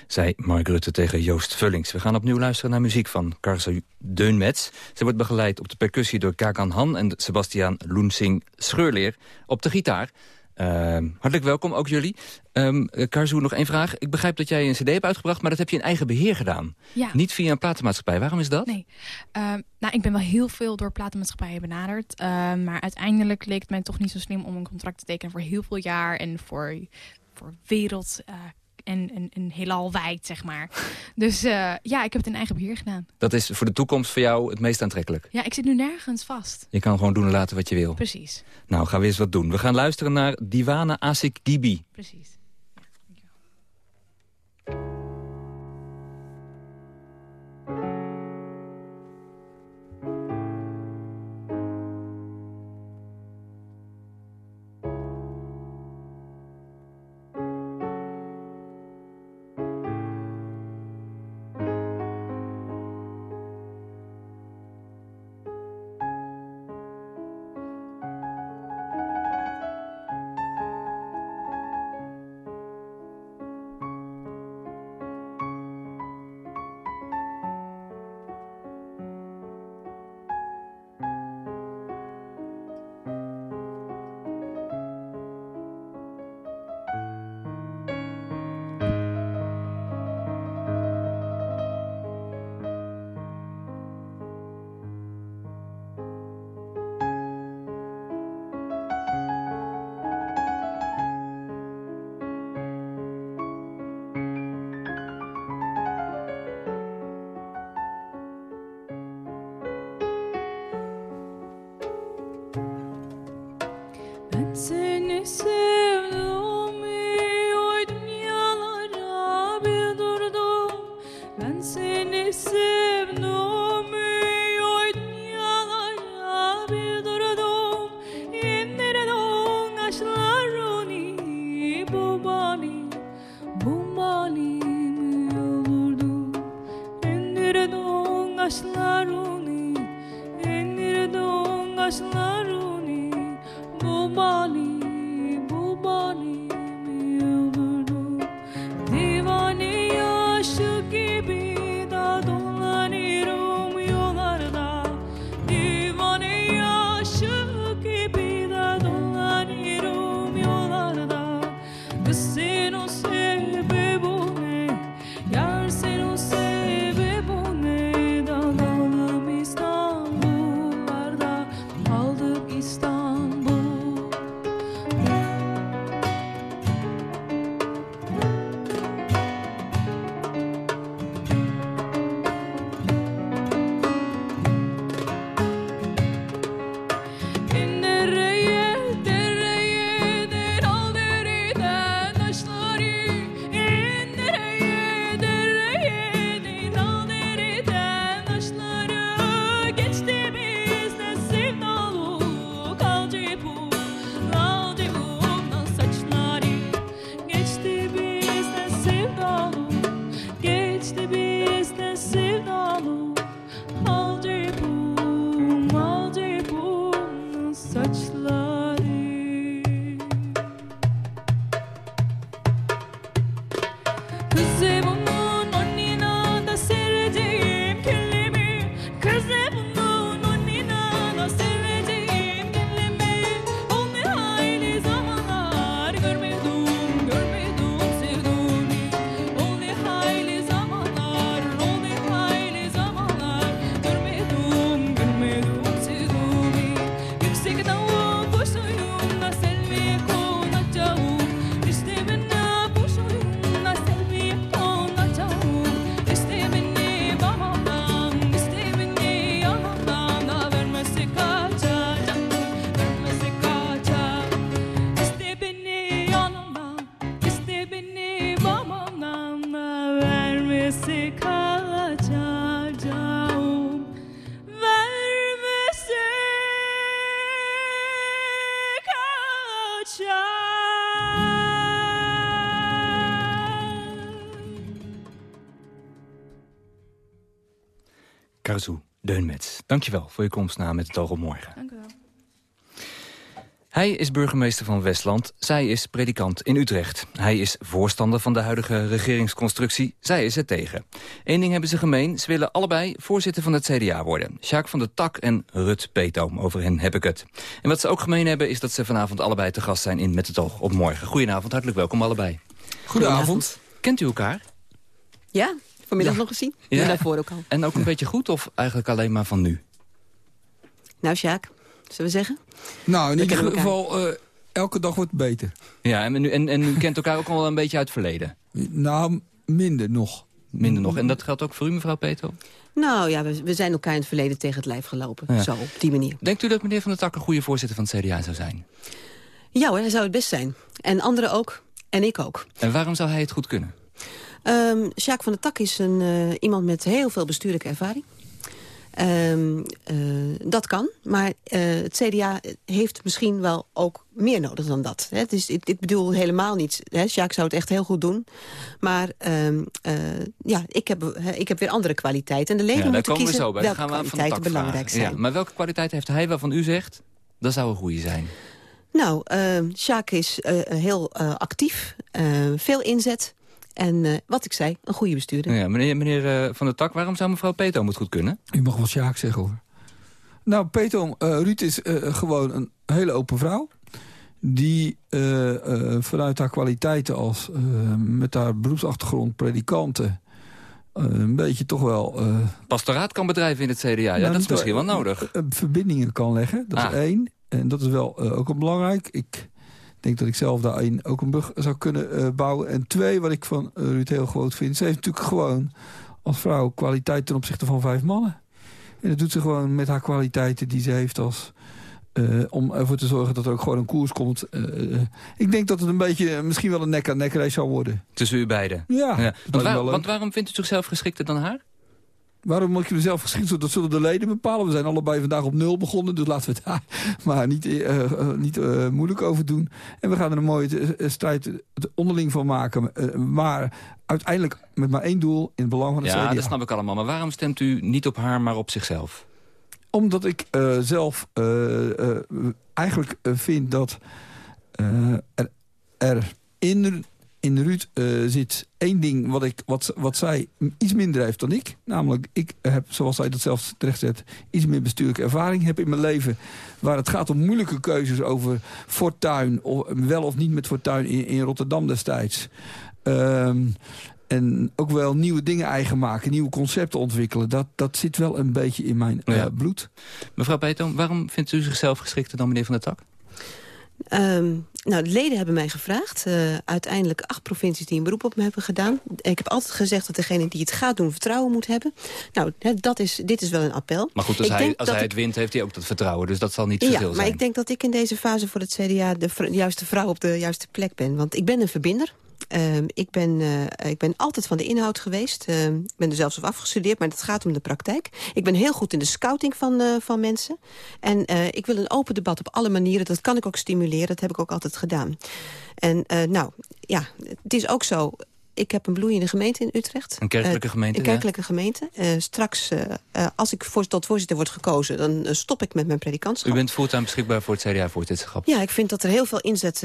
[SPEAKER 2] Zei Mark Rutte tegen Joost Vullings. We gaan opnieuw luisteren naar muziek van Karsa Deunmets. Ze wordt begeleid op de percussie door Kakan Han en Sebastiaan Loensing Scheurleer op de gitaar. Ehm, hartelijk welkom, ook jullie. Um, Karzu, nog één vraag. Ik begrijp dat jij een cd hebt uitgebracht, maar dat heb je in eigen beheer gedaan.
[SPEAKER 22] Ja.
[SPEAKER 2] Niet via een platenmaatschappij. Waarom is dat?
[SPEAKER 22] Nee. Ehm, nou, ik ben wel heel veel door platenmaatschappijen benaderd. Maar uiteindelijk leek het mij toch niet zo slim om een contract te tekenen voor heel veel jaar. En voor, voor wereld eh, en, en, en heelal wijd, zeg maar. Dus eh, ja, ik heb het in eigen beheer gedaan.
[SPEAKER 2] Dat is voor de toekomst voor jou het meest aantrekkelijk.
[SPEAKER 22] Ja, ik zit nu nergens vast.
[SPEAKER 2] Je kan gewoon doen en laten wat je wil.
[SPEAKER 22] Precies.
[SPEAKER 2] Nou, gaan we eens wat doen. We gaan luisteren naar Diwana Asik Gibi.
[SPEAKER 22] Precies.
[SPEAKER 2] Deunmets. Dankjewel voor je komst na met het oog op morgen.
[SPEAKER 22] Dank u wel.
[SPEAKER 2] Hij is burgemeester van Westland, zij is predikant in Utrecht. Hij is voorstander van de huidige regeringsconstructie, zij is er tegen. Eén ding hebben ze gemeen, ze willen allebei voorzitter van het CDA worden. Sjaak van der Tak en Rut Peetoom, over hen heb ik het. En wat ze ook gemeen hebben is dat ze vanavond allebei te gast zijn in Met het Oog op Morgen. Goedenavond, hartelijk welkom allebei.
[SPEAKER 24] Goedenavond.
[SPEAKER 2] Kent u elkaar?
[SPEAKER 24] Ja, vanmiddag
[SPEAKER 2] Ja.
[SPEAKER 24] nog gezien.
[SPEAKER 2] Ja.
[SPEAKER 24] En daarvoor ook al.
[SPEAKER 2] En ook een beetje goed of eigenlijk alleen maar van nu?
[SPEAKER 24] Nou, Sjaak, zullen we zeggen?
[SPEAKER 25] Nou, in ieder geval, eh, elke dag wordt het beter.
[SPEAKER 2] Ja, en, nu, en, en u kent elkaar ook al wel een beetje uit het verleden?
[SPEAKER 25] Nou, minder nog.
[SPEAKER 2] Minder nog. En dat geldt ook voor u, mevrouw Peto?
[SPEAKER 24] Nou ja, we, we zijn elkaar in het verleden tegen het lijf gelopen.
[SPEAKER 2] Ja.
[SPEAKER 24] Zo, op die manier.
[SPEAKER 2] Denkt u dat meneer Van der Tak een goede voorzitter van het CDA zou zijn?
[SPEAKER 24] Ja hoor, hij zou het best zijn. En anderen ook. En ik ook.
[SPEAKER 2] En waarom zou hij het goed kunnen?
[SPEAKER 24] Ehm Sjaak van der Tak is een, eh, iemand met heel veel bestuurlijke ervaring. Ehm, eh, dat kan, maar eh, het CDA heeft misschien wel ook meer nodig dan dat. Hè. Het is, ik, ik bedoel helemaal niet, hè. Sjaak zou het echt heel goed doen. Maar ehm, eh, ja, ik heb, ik heb weer andere kwaliteiten. En de leden
[SPEAKER 2] ja,
[SPEAKER 24] moeten
[SPEAKER 2] komen we
[SPEAKER 24] kiezen
[SPEAKER 2] zo bij.
[SPEAKER 24] Welke
[SPEAKER 2] gaan we
[SPEAKER 24] kwaliteiten belangrijk zijn.
[SPEAKER 2] Ja, maar welke kwaliteit heeft hij waarvan u zegt... dat zou een goede zijn?
[SPEAKER 24] Nou, Sjaak is heel actief, veel inzet. En wat ik zei, een goede bestuurder.
[SPEAKER 2] Ja, meneer, meneer Van der Tak, waarom zou mevrouw Peto het goed kunnen?
[SPEAKER 25] U mag wel Sjaak zeggen hoor. Nou, Peter, Ruud is gewoon een hele open vrouw. Die vanuit haar kwaliteiten als met haar beroepsachtergrond predikanten... een beetje toch wel...
[SPEAKER 2] Pastoraat kan bedrijven in het CDA, ja,
[SPEAKER 25] nou,
[SPEAKER 2] dat is misschien wel nodig.
[SPEAKER 25] verbindingen kan leggen, dat
[SPEAKER 2] Ah.
[SPEAKER 25] is één. En dat is wel ook belangrijk. Ik denk dat ik zelf daarin ook een brug zou kunnen uh, bouwen. En twee, wat ik van uh, Ruud heel groot vind... ze heeft natuurlijk gewoon als vrouw kwaliteit ten opzichte van vijf mannen. En dat doet ze gewoon met haar kwaliteiten die ze heeft als... Uh, om ervoor te zorgen dat er ook gewoon een koers komt. ik denk dat het een beetje misschien wel een nek-aan-nek race zou worden.
[SPEAKER 2] Tussen u beiden?
[SPEAKER 25] Ja.
[SPEAKER 2] ja. Want, waar, want waarom vindt u zichzelf geschikter dan haar?
[SPEAKER 25] Waarom moet je zelf geschikt worden? Dat zullen de leden bepalen. We zijn allebei vandaag op nul begonnen. Dus laten we daar maar niet, uh, uh, niet uh, moeilijk over doen. En we gaan er een mooie strijd onderling van maken. maar uiteindelijk met maar één doel in het belang van de
[SPEAKER 2] ja. Ja, dat snap ik allemaal. Maar waarom stemt u niet op haar, maar op zichzelf?
[SPEAKER 25] Omdat ik zelf eigenlijk vind dat er, er in in Ruud uh, zit één ding wat, ik, wat, wat zij iets minder heeft dan ik. Namelijk, ik heb, zoals zij dat zelf terecht zet... iets meer bestuurlijke ervaring heb in mijn leven... waar het gaat om moeilijke keuzes over Fortuin... Of, wel of niet met Fortuin in, in Rotterdam destijds. Um, en ook wel nieuwe dingen eigen maken, nieuwe concepten ontwikkelen. Dat, dat zit wel een beetje in mijn uh,
[SPEAKER 2] ja.
[SPEAKER 25] bloed.
[SPEAKER 2] Mevrouw Peetoom, waarom vindt u zichzelf geschikter dan meneer Van der Tak?
[SPEAKER 24] Um, nou, de leden hebben mij gevraagd. Uh, uiteindelijk acht provincies die een beroep op me hebben gedaan. Ik heb altijd gezegd dat degene die het gaat doen vertrouwen moet hebben. Nou, dat is, dit is wel een appel.
[SPEAKER 2] Maar goed, als,
[SPEAKER 24] ik
[SPEAKER 2] hij, als hij
[SPEAKER 24] ik...
[SPEAKER 2] het wint, heeft hij ook dat vertrouwen. Dus dat zal niet
[SPEAKER 24] ja,
[SPEAKER 2] verschil zijn.
[SPEAKER 24] maar ik denk dat ik in deze fase voor het CDA de juiste vrouw op de juiste plek ben. Want ik ben een verbinder. Uh, ik, ben, uh, ik ben altijd van de inhoud geweest. Uh, ik ben er zelfs op afgestudeerd, maar het gaat om de praktijk. Ik ben heel goed in de scouting van, uh, van mensen. En ik wil een open debat op alle manieren. Dat kan ik ook stimuleren, dat heb ik ook altijd gedaan. En nou, ja, het is ook zo... Ik heb een bloeiende gemeente in Utrecht.
[SPEAKER 2] Een kerkelijke gemeente,
[SPEAKER 24] Een kerkelijke ja. gemeente. Uh, straks, uh, als ik voor, tot voorzitter word gekozen... dan uh, stop ik met mijn predikantschap.
[SPEAKER 2] U bent fulltime beschikbaar voor het CDA-voorzitterschap?
[SPEAKER 24] Ja, ik vind dat er heel veel inzet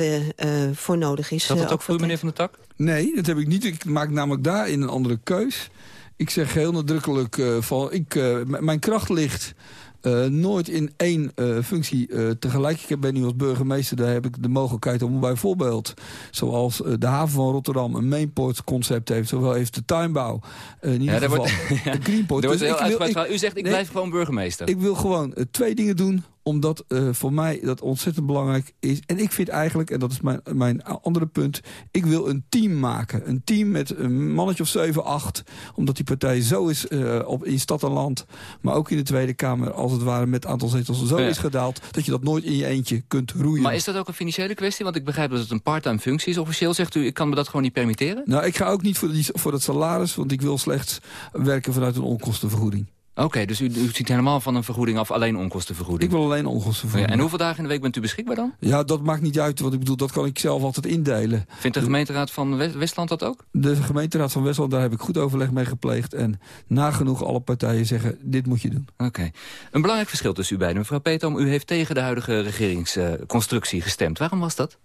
[SPEAKER 24] voor nodig is.
[SPEAKER 2] Is dat ook voor u, meneer Van der Tak?
[SPEAKER 25] Nee, dat heb ik niet. Ik maak namelijk daarin een andere keus. Ik zeg heel nadrukkelijk van... Ik, mijn kracht ligt... Uh, nooit in één uh, functie uh, tegelijk. Ik ben nu als burgemeester, daar heb ik de mogelijkheid om bijvoorbeeld... zoals de haven van Rotterdam een mainport concept heeft... zowel heeft de tuinbouw in ieder
[SPEAKER 2] ja,
[SPEAKER 25] geval
[SPEAKER 2] wordt,
[SPEAKER 25] de greenport.
[SPEAKER 2] Dus ik wil, ik, u zegt, ik nee, blijf gewoon burgemeester.
[SPEAKER 25] Ik wil gewoon twee dingen doen omdat uh, voor mij dat ontzettend belangrijk is. En ik vind eigenlijk, en dat is mijn, mijn andere punt... ik wil een team maken. Een team met een mannetje of 7, 8. Omdat die partij zo is uh, op, in stad en land... maar ook in de Tweede Kamer, als het ware met aantal zetels... zo ja. is gedaald dat je dat nooit in je eentje kunt roeien.
[SPEAKER 2] Maar is dat ook een financiële kwestie? Want ik begrijp dat het een part-time functie is. Officieel zegt u, ik kan me dat gewoon niet permitteren?
[SPEAKER 25] Nou, ik ga ook niet voor, die, voor het salaris... want ik wil slechts werken vanuit een onkostenvergoeding.
[SPEAKER 2] Oké, dus u, u ziet helemaal van een vergoeding af alleen onkostenvergoeding?
[SPEAKER 25] Ik wil alleen onkostenvergoeding.
[SPEAKER 2] Ja, en hoeveel dagen in de week bent u beschikbaar dan?
[SPEAKER 25] Ja, dat maakt niet uit, want ik bedoel, dat kan ik zelf altijd indelen.
[SPEAKER 2] Vindt de gemeenteraad van West- Westland dat ook?
[SPEAKER 25] De gemeenteraad van Westland, daar heb ik goed overleg mee gepleegd. En nagenoeg alle partijen zeggen, dit moet je doen.
[SPEAKER 2] Oké. Een belangrijk verschil tussen u beiden. Mevrouw Petom, u heeft tegen de huidige regeringsconstructie gestemd. Waarom was dat?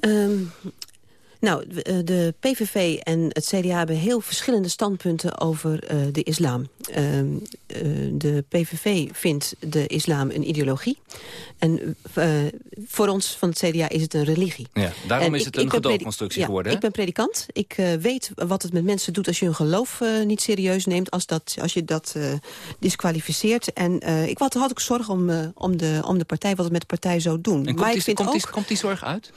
[SPEAKER 24] Ehm, nou, eh, de PVV en het CDA hebben heel verschillende standpunten over eh, de islam. Ehm, eh, de PVV vindt de islam een ideologie. En voor ons van het CDA is het een religie.
[SPEAKER 2] Ja, daarom
[SPEAKER 24] En
[SPEAKER 2] is
[SPEAKER 24] ik-
[SPEAKER 2] het
[SPEAKER 24] ik
[SPEAKER 2] een gedoogconstructie
[SPEAKER 24] ja,
[SPEAKER 2] geworden. hè?
[SPEAKER 24] Ik ben predikant. Ik weet wat het met mensen doet als je hun geloof niet serieus neemt. Als, dat, als je dat disqualificeert. En ik had, had ook zorg om, om, de, om de partij, wat het met de partij zou doen.
[SPEAKER 2] En
[SPEAKER 24] maar
[SPEAKER 2] komt
[SPEAKER 24] ik
[SPEAKER 2] die,
[SPEAKER 24] vind
[SPEAKER 2] komt,
[SPEAKER 24] ook...
[SPEAKER 2] die, komt die zorg uit?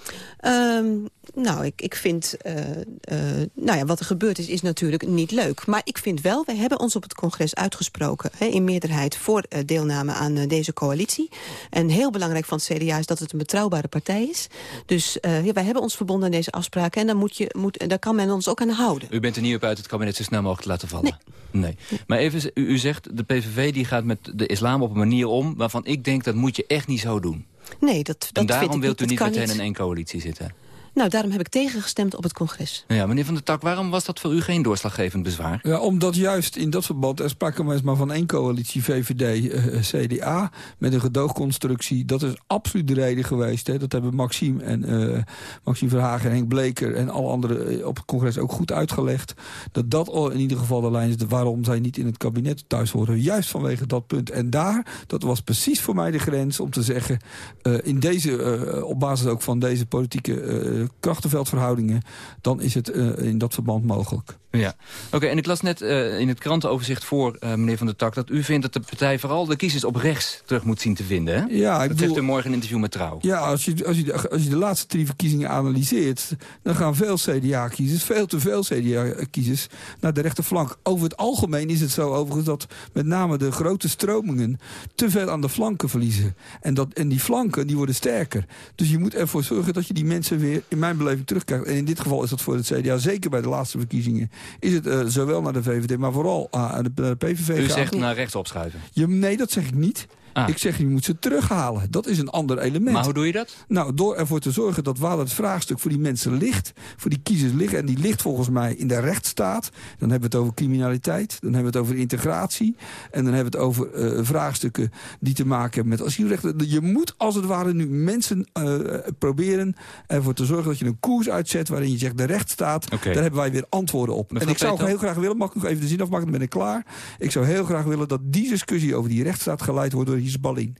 [SPEAKER 24] Nou, ik, ik vind... eh, eh, nou ja, wat er gebeurd is, is natuurlijk niet leuk. Maar ik vind wel, wij hebben ons op het congres uitgesproken... Hè, in meerderheid voor eh, deelname aan deze coalitie. En heel belangrijk van het CDA is dat het een betrouwbare partij is. Dus ja, wij hebben ons verbonden aan deze afspraken. En daar, moet je, moet, daar kan men ons ook aan houden.
[SPEAKER 2] U bent er niet op uit het kabinet zo snel mogelijk te laten vallen? Nee. Maar even, u, u zegt, de PVV die gaat met de islam op een manier om... waarvan ik denk, dat moet je echt niet zo doen.
[SPEAKER 24] Nee, dat, dat
[SPEAKER 2] en daarom wilt u niet
[SPEAKER 24] kan
[SPEAKER 2] meteen
[SPEAKER 24] niet.
[SPEAKER 2] in één coalitie zitten?
[SPEAKER 24] Nou, daarom heb ik tegengestemd op het congres.
[SPEAKER 2] Ja, meneer Van der Tak, waarom was dat voor u geen doorslaggevend bezwaar?
[SPEAKER 25] Ja, omdat juist in dat verband, er sprake maar eens maar van één coalitie VVD-CDA... met een gedoogconstructie, dat is absoluut de reden geweest. Hè. Dat hebben Maxime en eh, Maxime Verhagen en Henk Bleker... en alle anderen eh, op het congres ook goed uitgelegd. Dat dat al in ieder geval de lijn is waarom zij niet in het kabinet thuis horen. Juist vanwege dat punt. En daar, dat was precies voor mij de grens om te zeggen... eh, in deze, eh, op basis ook van deze politieke eh, krachtenveldverhoudingen... dan is het eh, in dat verband mogelijk.
[SPEAKER 2] Ja, oké. en ik las net eh, in het krantenoverzicht voor, eh, meneer Van der Tak... dat u vindt dat de partij vooral de kiezers op rechts terug moet zien te vinden, hè?
[SPEAKER 25] Ja, ik
[SPEAKER 2] dat
[SPEAKER 25] bedoel-
[SPEAKER 2] zegt u morgen in een interview met Trouw.
[SPEAKER 25] Ja, als je, als, je, de- als je de laatste drie verkiezingen analyseert... dan gaan veel CDA-kiezers, veel te veel CDA-kiezers... naar de rechterflank. Over het algemeen is het zo overigens dat met name de grote stromingen... te veel aan de flanken verliezen. En, dat, en die flanken die worden sterker. Dus je moet ervoor zorgen dat je die mensen weer, in mijn beleving, terugkrijgt. En in dit geval is dat voor het CDA, zeker bij de laatste verkiezingen... is het eh, zowel naar de VVD, maar vooral aan de, naar de PVV
[SPEAKER 2] U zegt naar rechts opschuiven.
[SPEAKER 25] Je, nee, dat zeg ik niet.
[SPEAKER 2] Ah.
[SPEAKER 25] Ik zeg, je moet ze terughalen. Dat is een ander element.
[SPEAKER 2] Maar hoe doe je dat?
[SPEAKER 25] Nou, door ervoor te zorgen dat waar het vraagstuk voor die mensen ligt... voor die kiezers liggen, en die ligt volgens mij in de rechtsstaat... dan hebben we het over criminaliteit, dan hebben we het over integratie... en dan hebben we het over eh, vraagstukken die te maken hebben met asielrechten. Je moet als het ware nu mensen eh, proberen ervoor te zorgen... dat je een koers uitzet waarin je zegt de rechtsstaat... Daar hebben wij weer antwoorden op.
[SPEAKER 2] Mevrouw
[SPEAKER 25] en ik zou
[SPEAKER 2] Peter?
[SPEAKER 25] heel graag willen, mag ik nog even de zin afmaken, dan ben ik klaar... ik zou heel graag willen dat die discussie over die rechtsstaat geleid wordt door Hisbalin.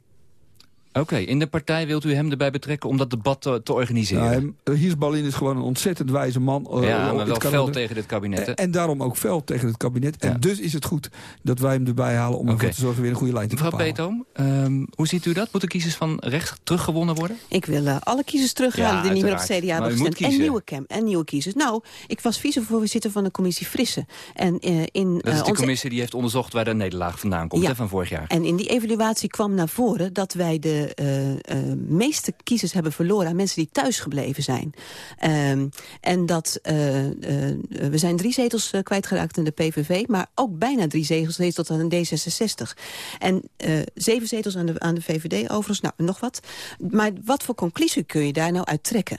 [SPEAKER 2] Oké, in de partij wilt u hem erbij betrekken om dat debat te, te organiseren?
[SPEAKER 25] Ja, hem- Hirsbalin is gewoon een ontzettend wijze man. eh,
[SPEAKER 2] ja,
[SPEAKER 25] op
[SPEAKER 2] maar
[SPEAKER 25] het
[SPEAKER 2] wel fel tegen dit kabinet, hè?
[SPEAKER 25] En, en daarom ook fel tegen het kabinet. En dus is het goed dat wij hem erbij halen om ervoor te zorgen weer een goede lijn te
[SPEAKER 2] Mevrouw
[SPEAKER 25] bepalen.
[SPEAKER 2] Peetoom, ehm, hoe ziet u dat? Moeten kiezers van rechts teruggewonnen worden?
[SPEAKER 24] Ik wil eh, alle kiezers terughalen
[SPEAKER 2] Ja,
[SPEAKER 24] die niet meer op het. CDA hebben gestemd. En nieuwe, cam en nieuwe kiezers. Nou, ik was vicevoorzitter van de commissie Frisse. En, eh, in,
[SPEAKER 2] Dat is de
[SPEAKER 24] onze-
[SPEAKER 2] commissie die heeft onderzocht waar de nederlaag vandaan komt,
[SPEAKER 24] Ja.
[SPEAKER 2] hè, van vorig jaar.
[SPEAKER 24] En in die evaluatie kwam naar voren dat wij de eh, eh, meeste kiezers hebben verloren aan mensen die thuis gebleven zijn. Ehm, en dat eh, we zijn drie zetels kwijtgeraakt in de PVV, maar ook bijna drie zetels zetels aan de D66. En zeven zetels aan de, aan de VVD overigens, nou nog wat. Maar wat voor conclusie kun je daar nou uit trekken?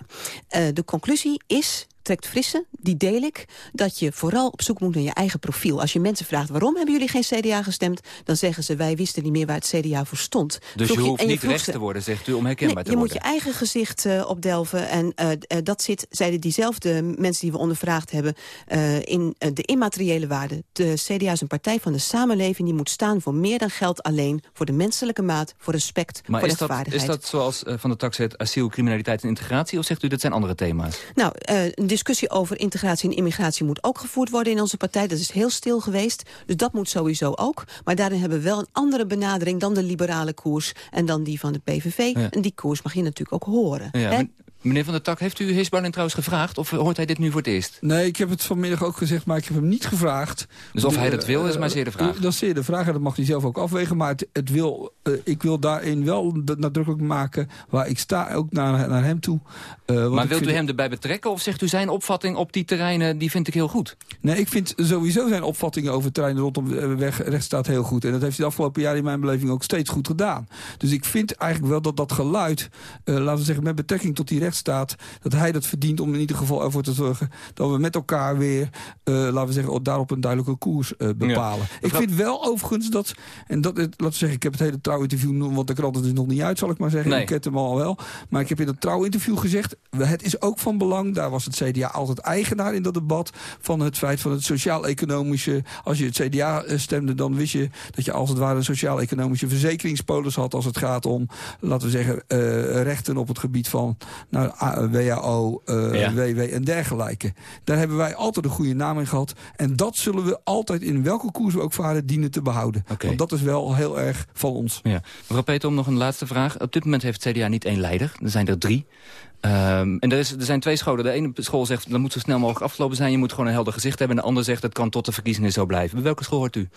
[SPEAKER 24] De conclusie is trekt frisse, die deel ik, dat je vooral op zoek moet naar je eigen profiel. Als je mensen vraagt waarom hebben jullie geen CDA gestemd, dan zeggen ze wij wisten niet meer waar het CDA voor stond.
[SPEAKER 2] Dus
[SPEAKER 24] Vroeg
[SPEAKER 2] je hoeft niet rechts te worden, zegt u, om herkenbaar
[SPEAKER 24] Nee,
[SPEAKER 2] te
[SPEAKER 24] je moet
[SPEAKER 2] worden.
[SPEAKER 24] je eigen gezicht eh, opdelven. En eh, eh, dat zit, zeiden diezelfde mensen die we ondervraagd hebben... in de immateriële waarde. De CDA is een partij van de samenleving... die moet staan voor meer dan geld alleen. Voor de menselijke maat, voor respect,
[SPEAKER 2] Maar
[SPEAKER 24] voor
[SPEAKER 2] is dat, is dat zoals Van de Tak zegt, asiel, criminaliteit en integratie? Of zegt u dat zijn andere thema's?
[SPEAKER 24] Nou, discussie over integratie en immigratie moet ook gevoerd worden in onze partij. Dat is heel stil geweest, dus dat moet sowieso ook. Maar daarin hebben we wel een andere benadering dan de liberale koers... en dan die van de PVV.
[SPEAKER 2] Ja.
[SPEAKER 24] En die koers mag je natuurlijk ook horen.
[SPEAKER 2] Ja, Meneer Van der Tak, heeft u Hisbalin trouwens gevraagd... of hoort hij dit nu voor het eerst?
[SPEAKER 25] Nee, ik heb het vanmiddag ook gezegd, maar ik heb hem niet gevraagd.
[SPEAKER 2] Dus of hij dat wil, is maar zeer de vraag.
[SPEAKER 25] Uh, dat is zeer de vraag en dat mag hij zelf ook afwegen. Maar het, het wil, uh, ik wil daarin wel nadrukkelijk maken waar ik sta, ook naar, naar hem toe.
[SPEAKER 2] Uh, maar wilt u hem erbij betrekken of zegt u zijn opvatting op die terreinen... die vind ik heel goed?
[SPEAKER 25] Nee, ik vind sowieso zijn opvattingen over terreinen rondom weg, rechtsstaat heel goed. En dat heeft hij de afgelopen jaren in mijn beleving ook steeds goed gedaan. Dus ik vind eigenlijk wel dat dat geluid, laten we zeggen met betrekking tot die rechtsstaat dat hij dat verdient om in ieder geval ervoor te zorgen... dat we met elkaar weer, uh, laten we zeggen, daarop een duidelijke koers uh, bepalen. Ja. Ik vind wel overigens dat, en dat, laten we zeggen, ik heb het hele trouwinterview, want de krant is nog niet uit, zal ik maar zeggen. Nee. Ik ken hem al wel. Maar ik heb in dat trouwinterview gezegd, het is ook van belang, daar was het CDA altijd eigenaar in dat debat, van het feit van het sociaal-economische, als je het CDA stemde, dan wist je dat je als het ware een sociaal-economische verzekeringspolis had als het gaat om, laten we zeggen, uh, rechten op het gebied van nou, WHO, uh, ja. WW en dergelijke. Daar hebben wij altijd een goede naam in gehad. En dat zullen we altijd in welke koers we ook varen dienen te behouden. Okay. Want dat is wel heel erg van ons.
[SPEAKER 2] Ja. Mevrouw Peter, om nog een laatste vraag. Op dit moment heeft CDA niet één leider. Er zijn er drie. Um, en er, is, er zijn twee scholen. De ene school zegt dat moet zo snel mogelijk afgelopen zijn. Je moet gewoon een helder gezicht hebben. En de andere zegt dat kan tot de verkiezingen zo blijven. Bij welke school hoort u?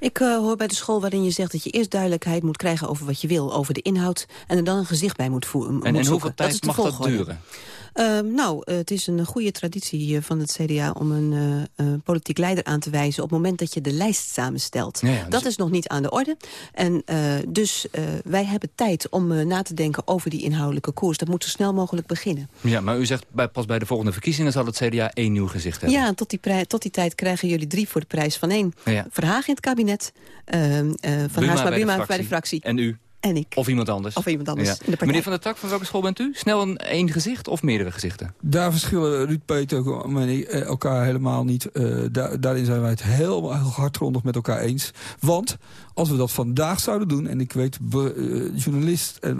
[SPEAKER 24] Ik uh, hoor bij de school waarin je zegt dat je eerst duidelijkheid moet krijgen over wat je wil. Over de inhoud. En er dan een gezicht bij moet voeren.
[SPEAKER 2] En, en hoeveel tijd dat mag dat duren?
[SPEAKER 24] Uh, nou, uh, het is een goede traditie van het CDA om een politiek leider aan te wijzen... op het moment dat je de lijst samenstelt. Ja, ja, dus... Dat is nog niet aan de orde. En dus wij hebben tijd om na te denken over die inhoudelijke koers. Dat moet zo snel mogelijk beginnen.
[SPEAKER 2] Ja, maar u zegt bij, pas bij de volgende verkiezingen zal het CDA één nieuw gezicht hebben.
[SPEAKER 24] Ja, tot die, tot die tijd krijgen jullie drie voor de prijs van één. Ja. Verhagen in het kabinet, Van Haarsma Buma bij de fractie.
[SPEAKER 2] En u?
[SPEAKER 24] En ik.
[SPEAKER 2] Of iemand anders.
[SPEAKER 24] Of iemand anders
[SPEAKER 2] ja. Meneer Van der Tak, van welke school bent u? Snel een één gezicht of meerdere gezichten?
[SPEAKER 25] Daar verschillen Ruud Peter en ik elkaar helemaal niet. Uh, daar, daarin zijn wij het heel, heel hardgrondig met elkaar eens. Want als we dat vandaag zouden doen... en ik weet, uh, journalist, uh,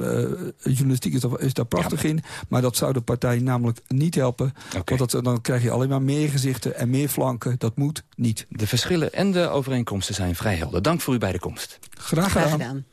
[SPEAKER 25] journalistiek is, is daar prachtig ja. in... maar dat zou de partij namelijk niet helpen. Okay. Want dat, dan krijg je alleen maar meer gezichten en meer flanken. Dat moet niet.
[SPEAKER 2] De verschillen en de overeenkomsten zijn vrij helder. Dank voor uw bij de komst.
[SPEAKER 25] Graag gedaan. Graag gedaan.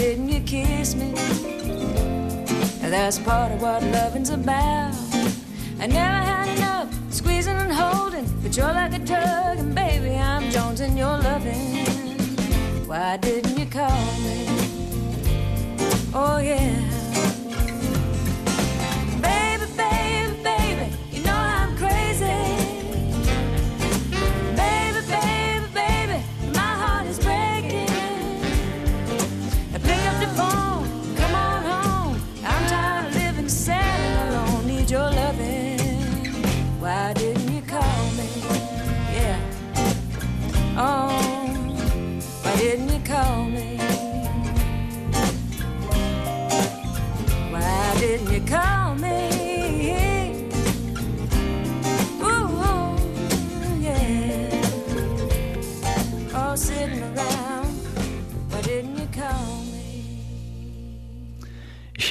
[SPEAKER 25] didn't you kiss me? That's part of what loving's about. I never had enough squeezing and holding, but you're like a tug, and baby, I'm jonesing your loving. Why didn't you call me? Oh, yeah.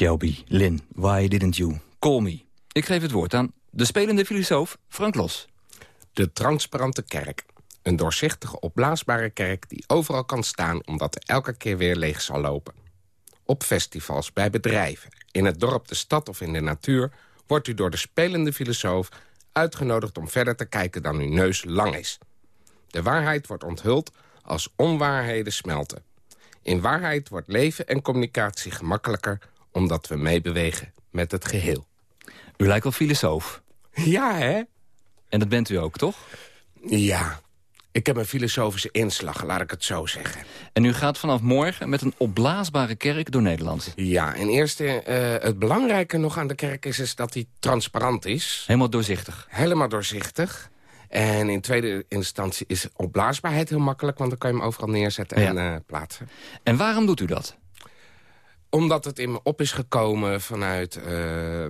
[SPEAKER 2] Shelby, Lynn, why didn't you call me? Ik geef het woord aan de spelende filosoof Frank Los.
[SPEAKER 26] De transparante kerk. Een doorzichtige, opblaasbare kerk die overal kan staan... omdat er elke keer weer leeg zal lopen. Op festivals, bij bedrijven, in het dorp, de stad of in de natuur... wordt u door de spelende filosoof uitgenodigd om verder te kijken dan uw neus lang is. De waarheid wordt onthuld als onwaarheden smelten. In waarheid wordt leven en communicatie gemakkelijker omdat we meebewegen met het geheel.
[SPEAKER 2] U lijkt wel filosoof.
[SPEAKER 26] Ja, hè?
[SPEAKER 2] En dat bent u ook, toch?
[SPEAKER 26] Ja. Ik heb een filosofische inslag, laat ik het zo zeggen.
[SPEAKER 2] En u gaat vanaf morgen met een opblaasbare kerk door Nederland.
[SPEAKER 26] Ja, en eerst uh, het belangrijke nog aan de kerk is, is dat hij transparant is.
[SPEAKER 2] Helemaal doorzichtig.
[SPEAKER 26] Helemaal doorzichtig. En in tweede instantie is opblaasbaarheid heel makkelijk... want dan kan je hem overal neerzetten en uh, plaatsen.
[SPEAKER 2] En waarom doet u dat?
[SPEAKER 26] Omdat het in me op is gekomen vanuit eh,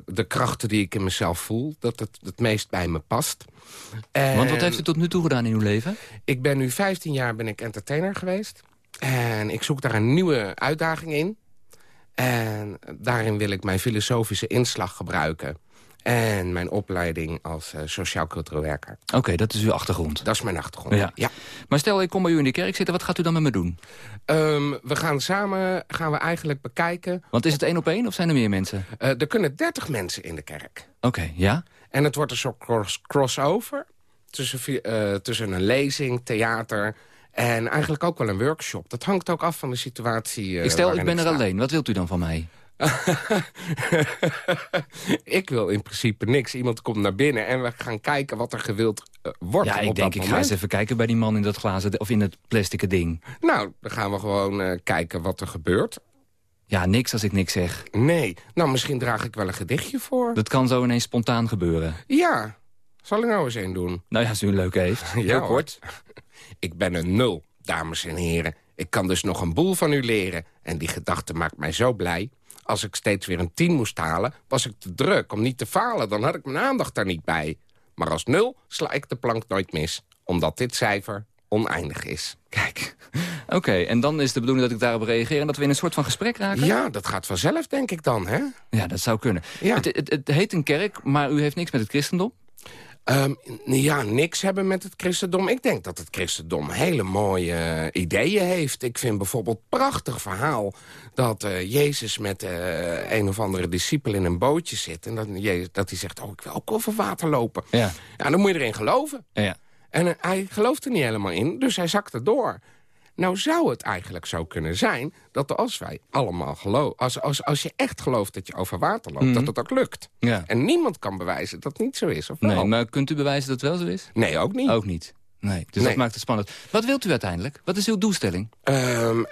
[SPEAKER 26] de krachten die ik in mezelf voel. Dat het het meest bij me past.
[SPEAKER 2] Want wat heeft u tot nu toe gedaan in uw leven?
[SPEAKER 26] Ik ben nu 15 jaar ben ik entertainer geweest. En ik zoek daar een nieuwe uitdaging in. En daarin wil ik mijn filosofische inslag gebruiken. En mijn opleiding als eh, sociaal-cultureel werker.
[SPEAKER 2] Oké, dat is uw achtergrond.
[SPEAKER 26] Dat is mijn achtergrond, ja.
[SPEAKER 2] Maar stel, ik kom bij u in de kerk zitten, wat gaat u dan met me doen?
[SPEAKER 26] Ehm, we gaan samen gaan we eigenlijk bekijken...
[SPEAKER 2] Want is het één op één of zijn er meer mensen?
[SPEAKER 26] Eh, er kunnen 30 mensen in de kerk.
[SPEAKER 2] Oké, ja?
[SPEAKER 26] En het wordt een soort cross crossover tussen, eh, tussen een lezing, theater... en eigenlijk ook wel een workshop. Dat hangt ook af van de situatie
[SPEAKER 2] ik stel, ik ben er alleen. Wat wilt u dan van mij?
[SPEAKER 26] ik wil in principe niks. Iemand komt naar binnen en we gaan kijken wat er gewild eh, wordt
[SPEAKER 2] Ja, ik denk, ik ga eens even kijken bij die man in dat glazen... of in het plastic ding.
[SPEAKER 26] Nou, dan gaan we gewoon eh, kijken wat er gebeurt.
[SPEAKER 2] Ja, niks als ik niks zeg.
[SPEAKER 26] Nee, nou misschien draag ik wel een gedichtje voor.
[SPEAKER 2] Dat kan zo ineens spontaan gebeuren.
[SPEAKER 26] Ja, zal ik nou eens een doen?
[SPEAKER 2] Nou ja, als u een leuke heeft.
[SPEAKER 26] Ja,
[SPEAKER 2] Heel kort.
[SPEAKER 26] Ik ben een nul, dames en heren. Ik kan dus nog een boel van u leren. En die gedachte maakt mij zo blij. Als ik steeds weer een tien moest halen, was ik te druk om niet te falen. Dan had ik mijn aandacht daar niet bij. Maar als nul sla ik de plank nooit mis. Omdat dit cijfer oneindig is.
[SPEAKER 2] Kijk. Oké, en dan is de bedoeling dat ik daarop reageer... en dat we in een soort van gesprek raken?
[SPEAKER 26] Ja, dat gaat vanzelf, denk ik dan, hè?
[SPEAKER 2] Ja, dat zou kunnen.
[SPEAKER 26] Ja.
[SPEAKER 2] Het, het, het heet een kerk, maar u heeft niks met het christendom?
[SPEAKER 26] Ehm, ja, niks hebben met het christendom. Ik denk dat het christendom hele mooie eh, ideeën heeft. Ik vind bijvoorbeeld een prachtig verhaal... dat eh, Jezus met eh, een of andere discipel in een bootje zit... en dat, Jezus, dat hij zegt, oh, ik wil ook over water lopen.
[SPEAKER 2] Ja.
[SPEAKER 26] Ja, dan moet je erin geloven.
[SPEAKER 2] Ja.
[SPEAKER 26] En hij gelooft er niet helemaal in, dus hij zakt door. Nou zou het eigenlijk zo kunnen zijn dat als wij allemaal geloven... Als, als, als je echt gelooft dat je over water loopt,
[SPEAKER 2] Mhm.
[SPEAKER 26] dat het ook lukt.
[SPEAKER 2] Ja.
[SPEAKER 26] En niemand kan bewijzen dat het niet zo is, of wel?
[SPEAKER 2] Nee, maar kunt u bewijzen dat het wel zo is?
[SPEAKER 26] Nee, ook niet.
[SPEAKER 2] Ook niet. Nee, dus dat maakt het spannend. Wat wilt u uiteindelijk? Wat is uw doelstelling?
[SPEAKER 26] Ehm,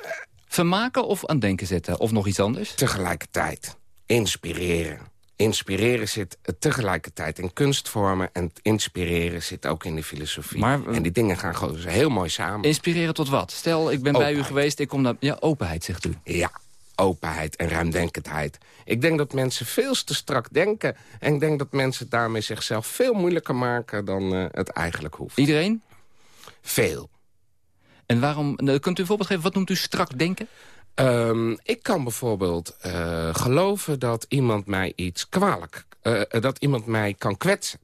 [SPEAKER 2] Vermaken of aan denken zetten? Of nog iets anders?
[SPEAKER 26] tegelijkertijd inspireren. Inspireren zit tegelijkertijd in kunstvormen... en het inspireren zit ook in de filosofie.
[SPEAKER 2] Maar, eh,
[SPEAKER 26] en die dingen gaan gewoon heel mooi samen.
[SPEAKER 2] Inspireren tot wat? Stel, ik ben bij u geweest, ik kom naar... Ja, openheid, zegt u.
[SPEAKER 26] Ja, openheid en ruimdenkendheid. Ik denk dat mensen veel te strak denken... en ik denk dat mensen daarmee zichzelf veel moeilijker maken... dan eh, het eigenlijk hoeft.
[SPEAKER 2] Iedereen?
[SPEAKER 26] Veel.
[SPEAKER 2] En waarom... nou, Kunt u een voorbeeld geven? Wat noemt u strak denken?
[SPEAKER 26] Ehm, ik kan bijvoorbeeld eh, geloven dat iemand mij iets kwalijk... eh, dat iemand mij kan kwetsen.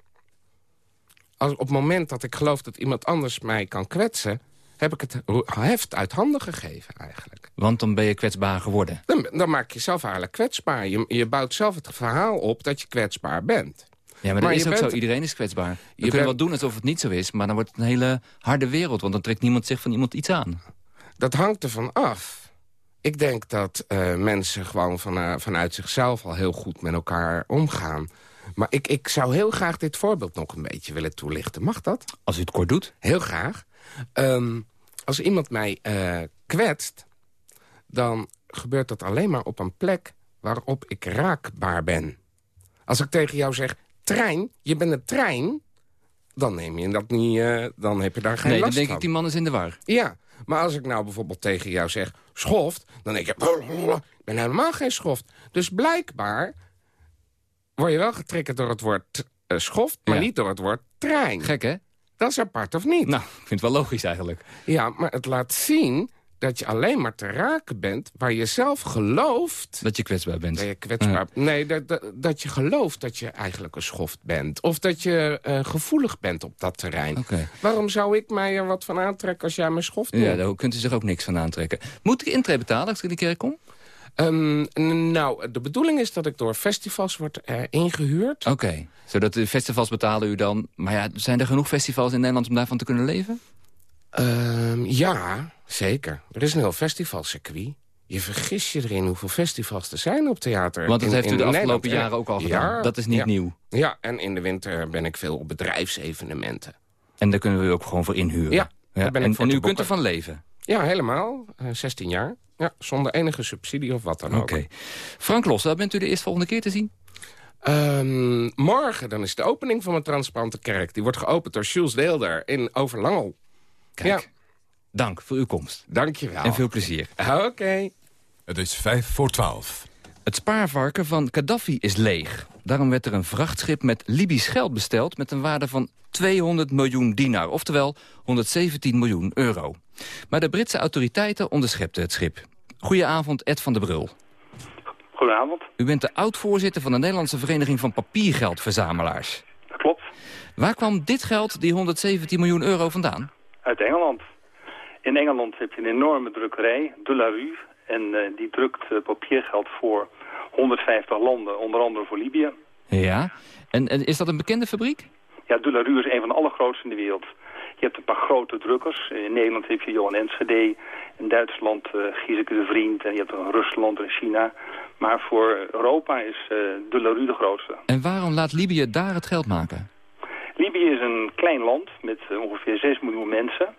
[SPEAKER 26] Als, op het moment dat ik geloof dat iemand anders mij kan kwetsen... heb ik het heft uit handen gegeven eigenlijk.
[SPEAKER 2] Want dan ben je kwetsbaar geworden.
[SPEAKER 26] Dan, dan maak je zelf eigenlijk kwetsbaar. Je, je bouwt zelf het verhaal op dat je kwetsbaar bent.
[SPEAKER 2] Ja, maar dat
[SPEAKER 26] Maar
[SPEAKER 2] is ook
[SPEAKER 26] bent-
[SPEAKER 2] zo. Iedereen is kwetsbaar. We
[SPEAKER 26] Je
[SPEAKER 2] kunnen wel doen alsof het niet zo is, maar dan wordt het een hele harde wereld. Want dan trekt niemand zich van iemand iets aan.
[SPEAKER 26] Dat hangt ervan af. Ik denk dat eh, mensen gewoon van, eh, vanuit zichzelf al heel goed met elkaar omgaan. Maar ik, ik zou heel graag dit voorbeeld nog een beetje willen toelichten. Mag dat?
[SPEAKER 2] Als u het kort doet.
[SPEAKER 26] Heel graag. Ehm, als iemand mij eh, kwetst, dan gebeurt dat alleen maar op een plek waarop ik raakbaar ben. Als ik tegen jou zeg, trein, je bent een trein... dan neem je dat niet, dan heb je daar geen
[SPEAKER 2] nee, dan
[SPEAKER 26] last
[SPEAKER 2] denk
[SPEAKER 26] van.
[SPEAKER 2] ik, die man is in de war.
[SPEAKER 26] Ja, maar als ik nou bijvoorbeeld tegen jou zeg schoft... dan denk je, ik ben helemaal geen schoft. Dus blijkbaar word je wel getriggerd door het woord eh, schoft... maar
[SPEAKER 2] Ja.
[SPEAKER 26] niet door het woord trein.
[SPEAKER 2] Gek, hè?
[SPEAKER 26] Dat is apart, of niet?
[SPEAKER 2] Nou, ik vind het wel logisch eigenlijk.
[SPEAKER 26] Ja, maar het laat zien dat je alleen maar te raken bent... waar je zelf gelooft...
[SPEAKER 2] Dat je kwetsbaar bent.
[SPEAKER 26] Dat je kwetsbaar Nee, dat, dat, dat je gelooft dat je eigenlijk een schoft bent. Of dat je eh, gevoelig bent op dat terrein.
[SPEAKER 2] Oké.
[SPEAKER 26] Waarom zou ik mij er wat van aantrekken als jij mijn schoft bent?
[SPEAKER 2] Ja, daar kunt u zich ook niks van aantrekken. Moet ik intree betalen als ik in de kerk kom?
[SPEAKER 26] Ehm, nou, de bedoeling is dat ik door festivals word eh, ingehuurd.
[SPEAKER 2] Oké, zodat de festivals betalen u dan... Maar ja, zijn er genoeg festivals in Nederland om daarvan te kunnen leven?
[SPEAKER 26] Ehm, ja, zeker. Er is een heel festivalcircuit. Je vergis je erin hoeveel festivals er zijn op theater.
[SPEAKER 2] Want dat
[SPEAKER 26] in-
[SPEAKER 2] heeft u de afgelopen
[SPEAKER 26] Nederland.
[SPEAKER 2] jaren ook al gedaan.
[SPEAKER 26] Ja,
[SPEAKER 2] Dat is niet
[SPEAKER 26] ja.
[SPEAKER 2] nieuw.
[SPEAKER 26] Ja, en in de winter ben ik veel op bedrijfsevenementen.
[SPEAKER 2] En daar kunnen we u ook gewoon voor inhuren.
[SPEAKER 26] Ja, daar ben ik
[SPEAKER 2] en
[SPEAKER 26] voor
[SPEAKER 2] en
[SPEAKER 26] te
[SPEAKER 2] u kunt ervan leven?
[SPEAKER 26] Ja, helemaal. Eh, 16 jaar. Ja, zonder enige subsidie of wat dan
[SPEAKER 2] Oké.
[SPEAKER 26] ook.
[SPEAKER 2] Frank Los, waar bent u de eerste volgende keer te zien?
[SPEAKER 26] Ehm, morgen dan is de opening van mijn transparante kerk. Die wordt geopend door Jules Deelder in Overlangel.
[SPEAKER 2] Kijk, dank voor uw komst.
[SPEAKER 26] Dank je wel.
[SPEAKER 2] En veel plezier.
[SPEAKER 26] Oké.
[SPEAKER 7] Het is vijf voor twaalf.
[SPEAKER 2] Het spaarvarken van Gaddafi is leeg. Daarom werd er een vrachtschip met Libisch geld besteld... met een waarde van 200 miljoen dinar, oftewel 117 miljoen euro. Maar de Britse autoriteiten onderschepten het schip. Goedenavond, Ed van der Brul.
[SPEAKER 27] Goedenavond.
[SPEAKER 2] U bent de oud-voorzitter van de Nederlandse Vereniging van Papiergeldverzamelaars.
[SPEAKER 27] Dat klopt.
[SPEAKER 2] Waar kwam dit geld, die 117 miljoen euro, vandaan?
[SPEAKER 27] Uit Engeland. In Engeland heb je een enorme drukkerij, De La Rue. En uh, die drukt uh, papiergeld voor 150 landen, onder andere voor Libië.
[SPEAKER 2] Ja, en, en, is dat een bekende fabriek?
[SPEAKER 27] Ja, De La Rue is een van de allergrootste in de wereld. Je hebt een paar grote drukkers. In Nederland heb je Johan Enschede. In Duitsland uh, Gieseke de Vriend. En je hebt in Rusland en China. Maar voor Europa is uh, De La Rue de grootste.
[SPEAKER 2] En waarom laat Libië daar het geld maken?
[SPEAKER 27] Libië is een klein land met uh, ongeveer 6 miljoen mensen.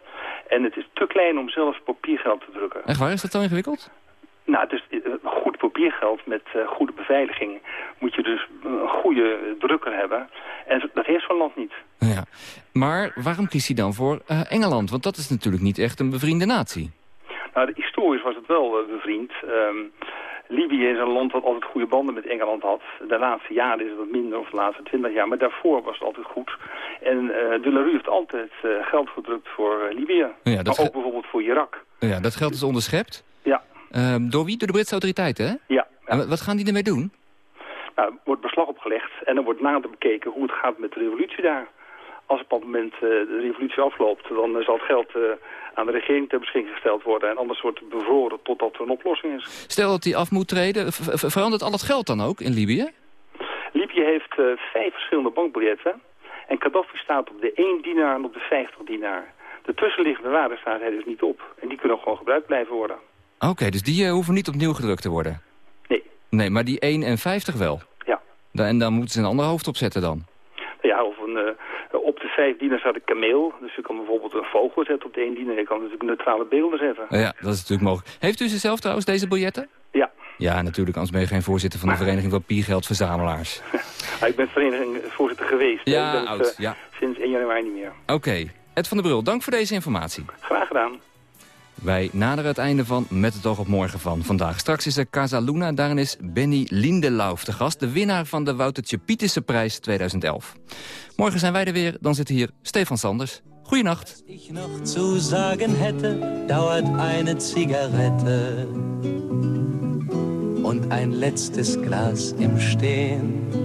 [SPEAKER 27] En het is te klein om zelf papiergeld te drukken.
[SPEAKER 2] Echt waar? Is dat zo ingewikkeld?
[SPEAKER 27] Nou, is goed papiergeld met uh, goede beveiliging. Moet je dus een goede drukker hebben. En dat heeft zo'n land niet.
[SPEAKER 2] Ja. Maar waarom kiest hij dan voor uh, Engeland? Want dat is natuurlijk niet echt een bevriende natie.
[SPEAKER 27] Nou, historisch was het wel uh, bevriend. Um, Libië is een land dat altijd goede banden met Engeland had. De laatste jaren is het wat minder, of de laatste twintig jaar. Maar daarvoor was het altijd goed. En uh, de La Rue heeft altijd uh, geld gedrukt voor uh, Libië.
[SPEAKER 2] Ja, dat
[SPEAKER 27] maar ook bijvoorbeeld voor Irak.
[SPEAKER 2] Ja, dat geld is onderschept.
[SPEAKER 27] Ja.
[SPEAKER 2] Um, door wie? Door de Britse autoriteiten, hè?
[SPEAKER 27] Ja. ja.
[SPEAKER 2] En wat gaan die ermee doen?
[SPEAKER 27] Nou, er wordt beslag opgelegd en er wordt nader bekeken hoe het gaat met de revolutie daar. Als op dat moment de revolutie afloopt, dan zal het geld aan de regering ter beschikking gesteld worden. En anders wordt het bevroren totdat er een oplossing is.
[SPEAKER 2] Stel dat hij af moet treden, ver verandert al het geld dan ook in Libië?
[SPEAKER 27] Libië heeft vijf verschillende bankbiljetten. En Gaddafi staat op de 1 dinar en op de 50 dinar. De tussenliggende waarden staat hij dus niet op. En die kunnen gewoon gebruikt blijven worden.
[SPEAKER 2] Oké, okay, dus die uh, hoeven niet opnieuw gedrukt te worden?
[SPEAKER 27] Nee.
[SPEAKER 2] Nee, maar die 1 en 50 wel?
[SPEAKER 27] Ja.
[SPEAKER 2] En dan moeten ze een ander hoofd opzetten dan?
[SPEAKER 27] Ja, of een, uh, vijf dieners staat een kameel. Dus je kan bijvoorbeeld een vogel zetten op de één diener. Je kan natuurlijk neutrale beelden zetten.
[SPEAKER 2] Ja, dat is natuurlijk mogelijk. Heeft u ze zelf trouwens, deze biljetten?
[SPEAKER 27] Ja.
[SPEAKER 2] Ja, natuurlijk, anders ben je geen voorzitter van de Vereniging van Papiergeldverzamelaars.
[SPEAKER 27] ja, ik ben vereniging voorzitter geweest.
[SPEAKER 2] Ja, oud,
[SPEAKER 27] uh,
[SPEAKER 2] ja.
[SPEAKER 27] Sinds 1 januari niet meer.
[SPEAKER 2] Oké. Okay. Ed van der Brul, dank voor deze informatie.
[SPEAKER 27] Graag gedaan.
[SPEAKER 2] Wij naderen het einde van Met het oog op morgen van vandaag. Straks is er Casa Luna, daarin is Benny Lindelauf de gast... de winnaar van de Woutertje Pieterse prijs 2011. Morgen zijn wij er weer, dan zit hier Stefan Sanders. Goeienacht.
[SPEAKER 28] ich noch zu sagen hätte, dauert eine Zigarette und ein letztes Glas im Stehen.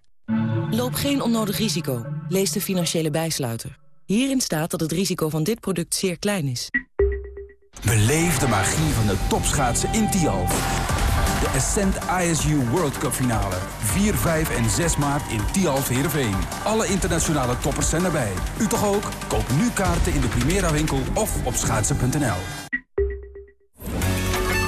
[SPEAKER 6] Loop geen onnodig risico. Lees de financiële bijsluiter. Hierin staat dat het risico van dit product zeer klein is.
[SPEAKER 4] Beleef de magie van de topschaatsen in Tialf. De Ascent ISU World Cup finale. 4, 5 en 6 maart in Tialf Heerenveen. Alle internationale toppers zijn erbij. U toch ook? Koop nu kaarten in de Primera winkel of op schaatsen.nl.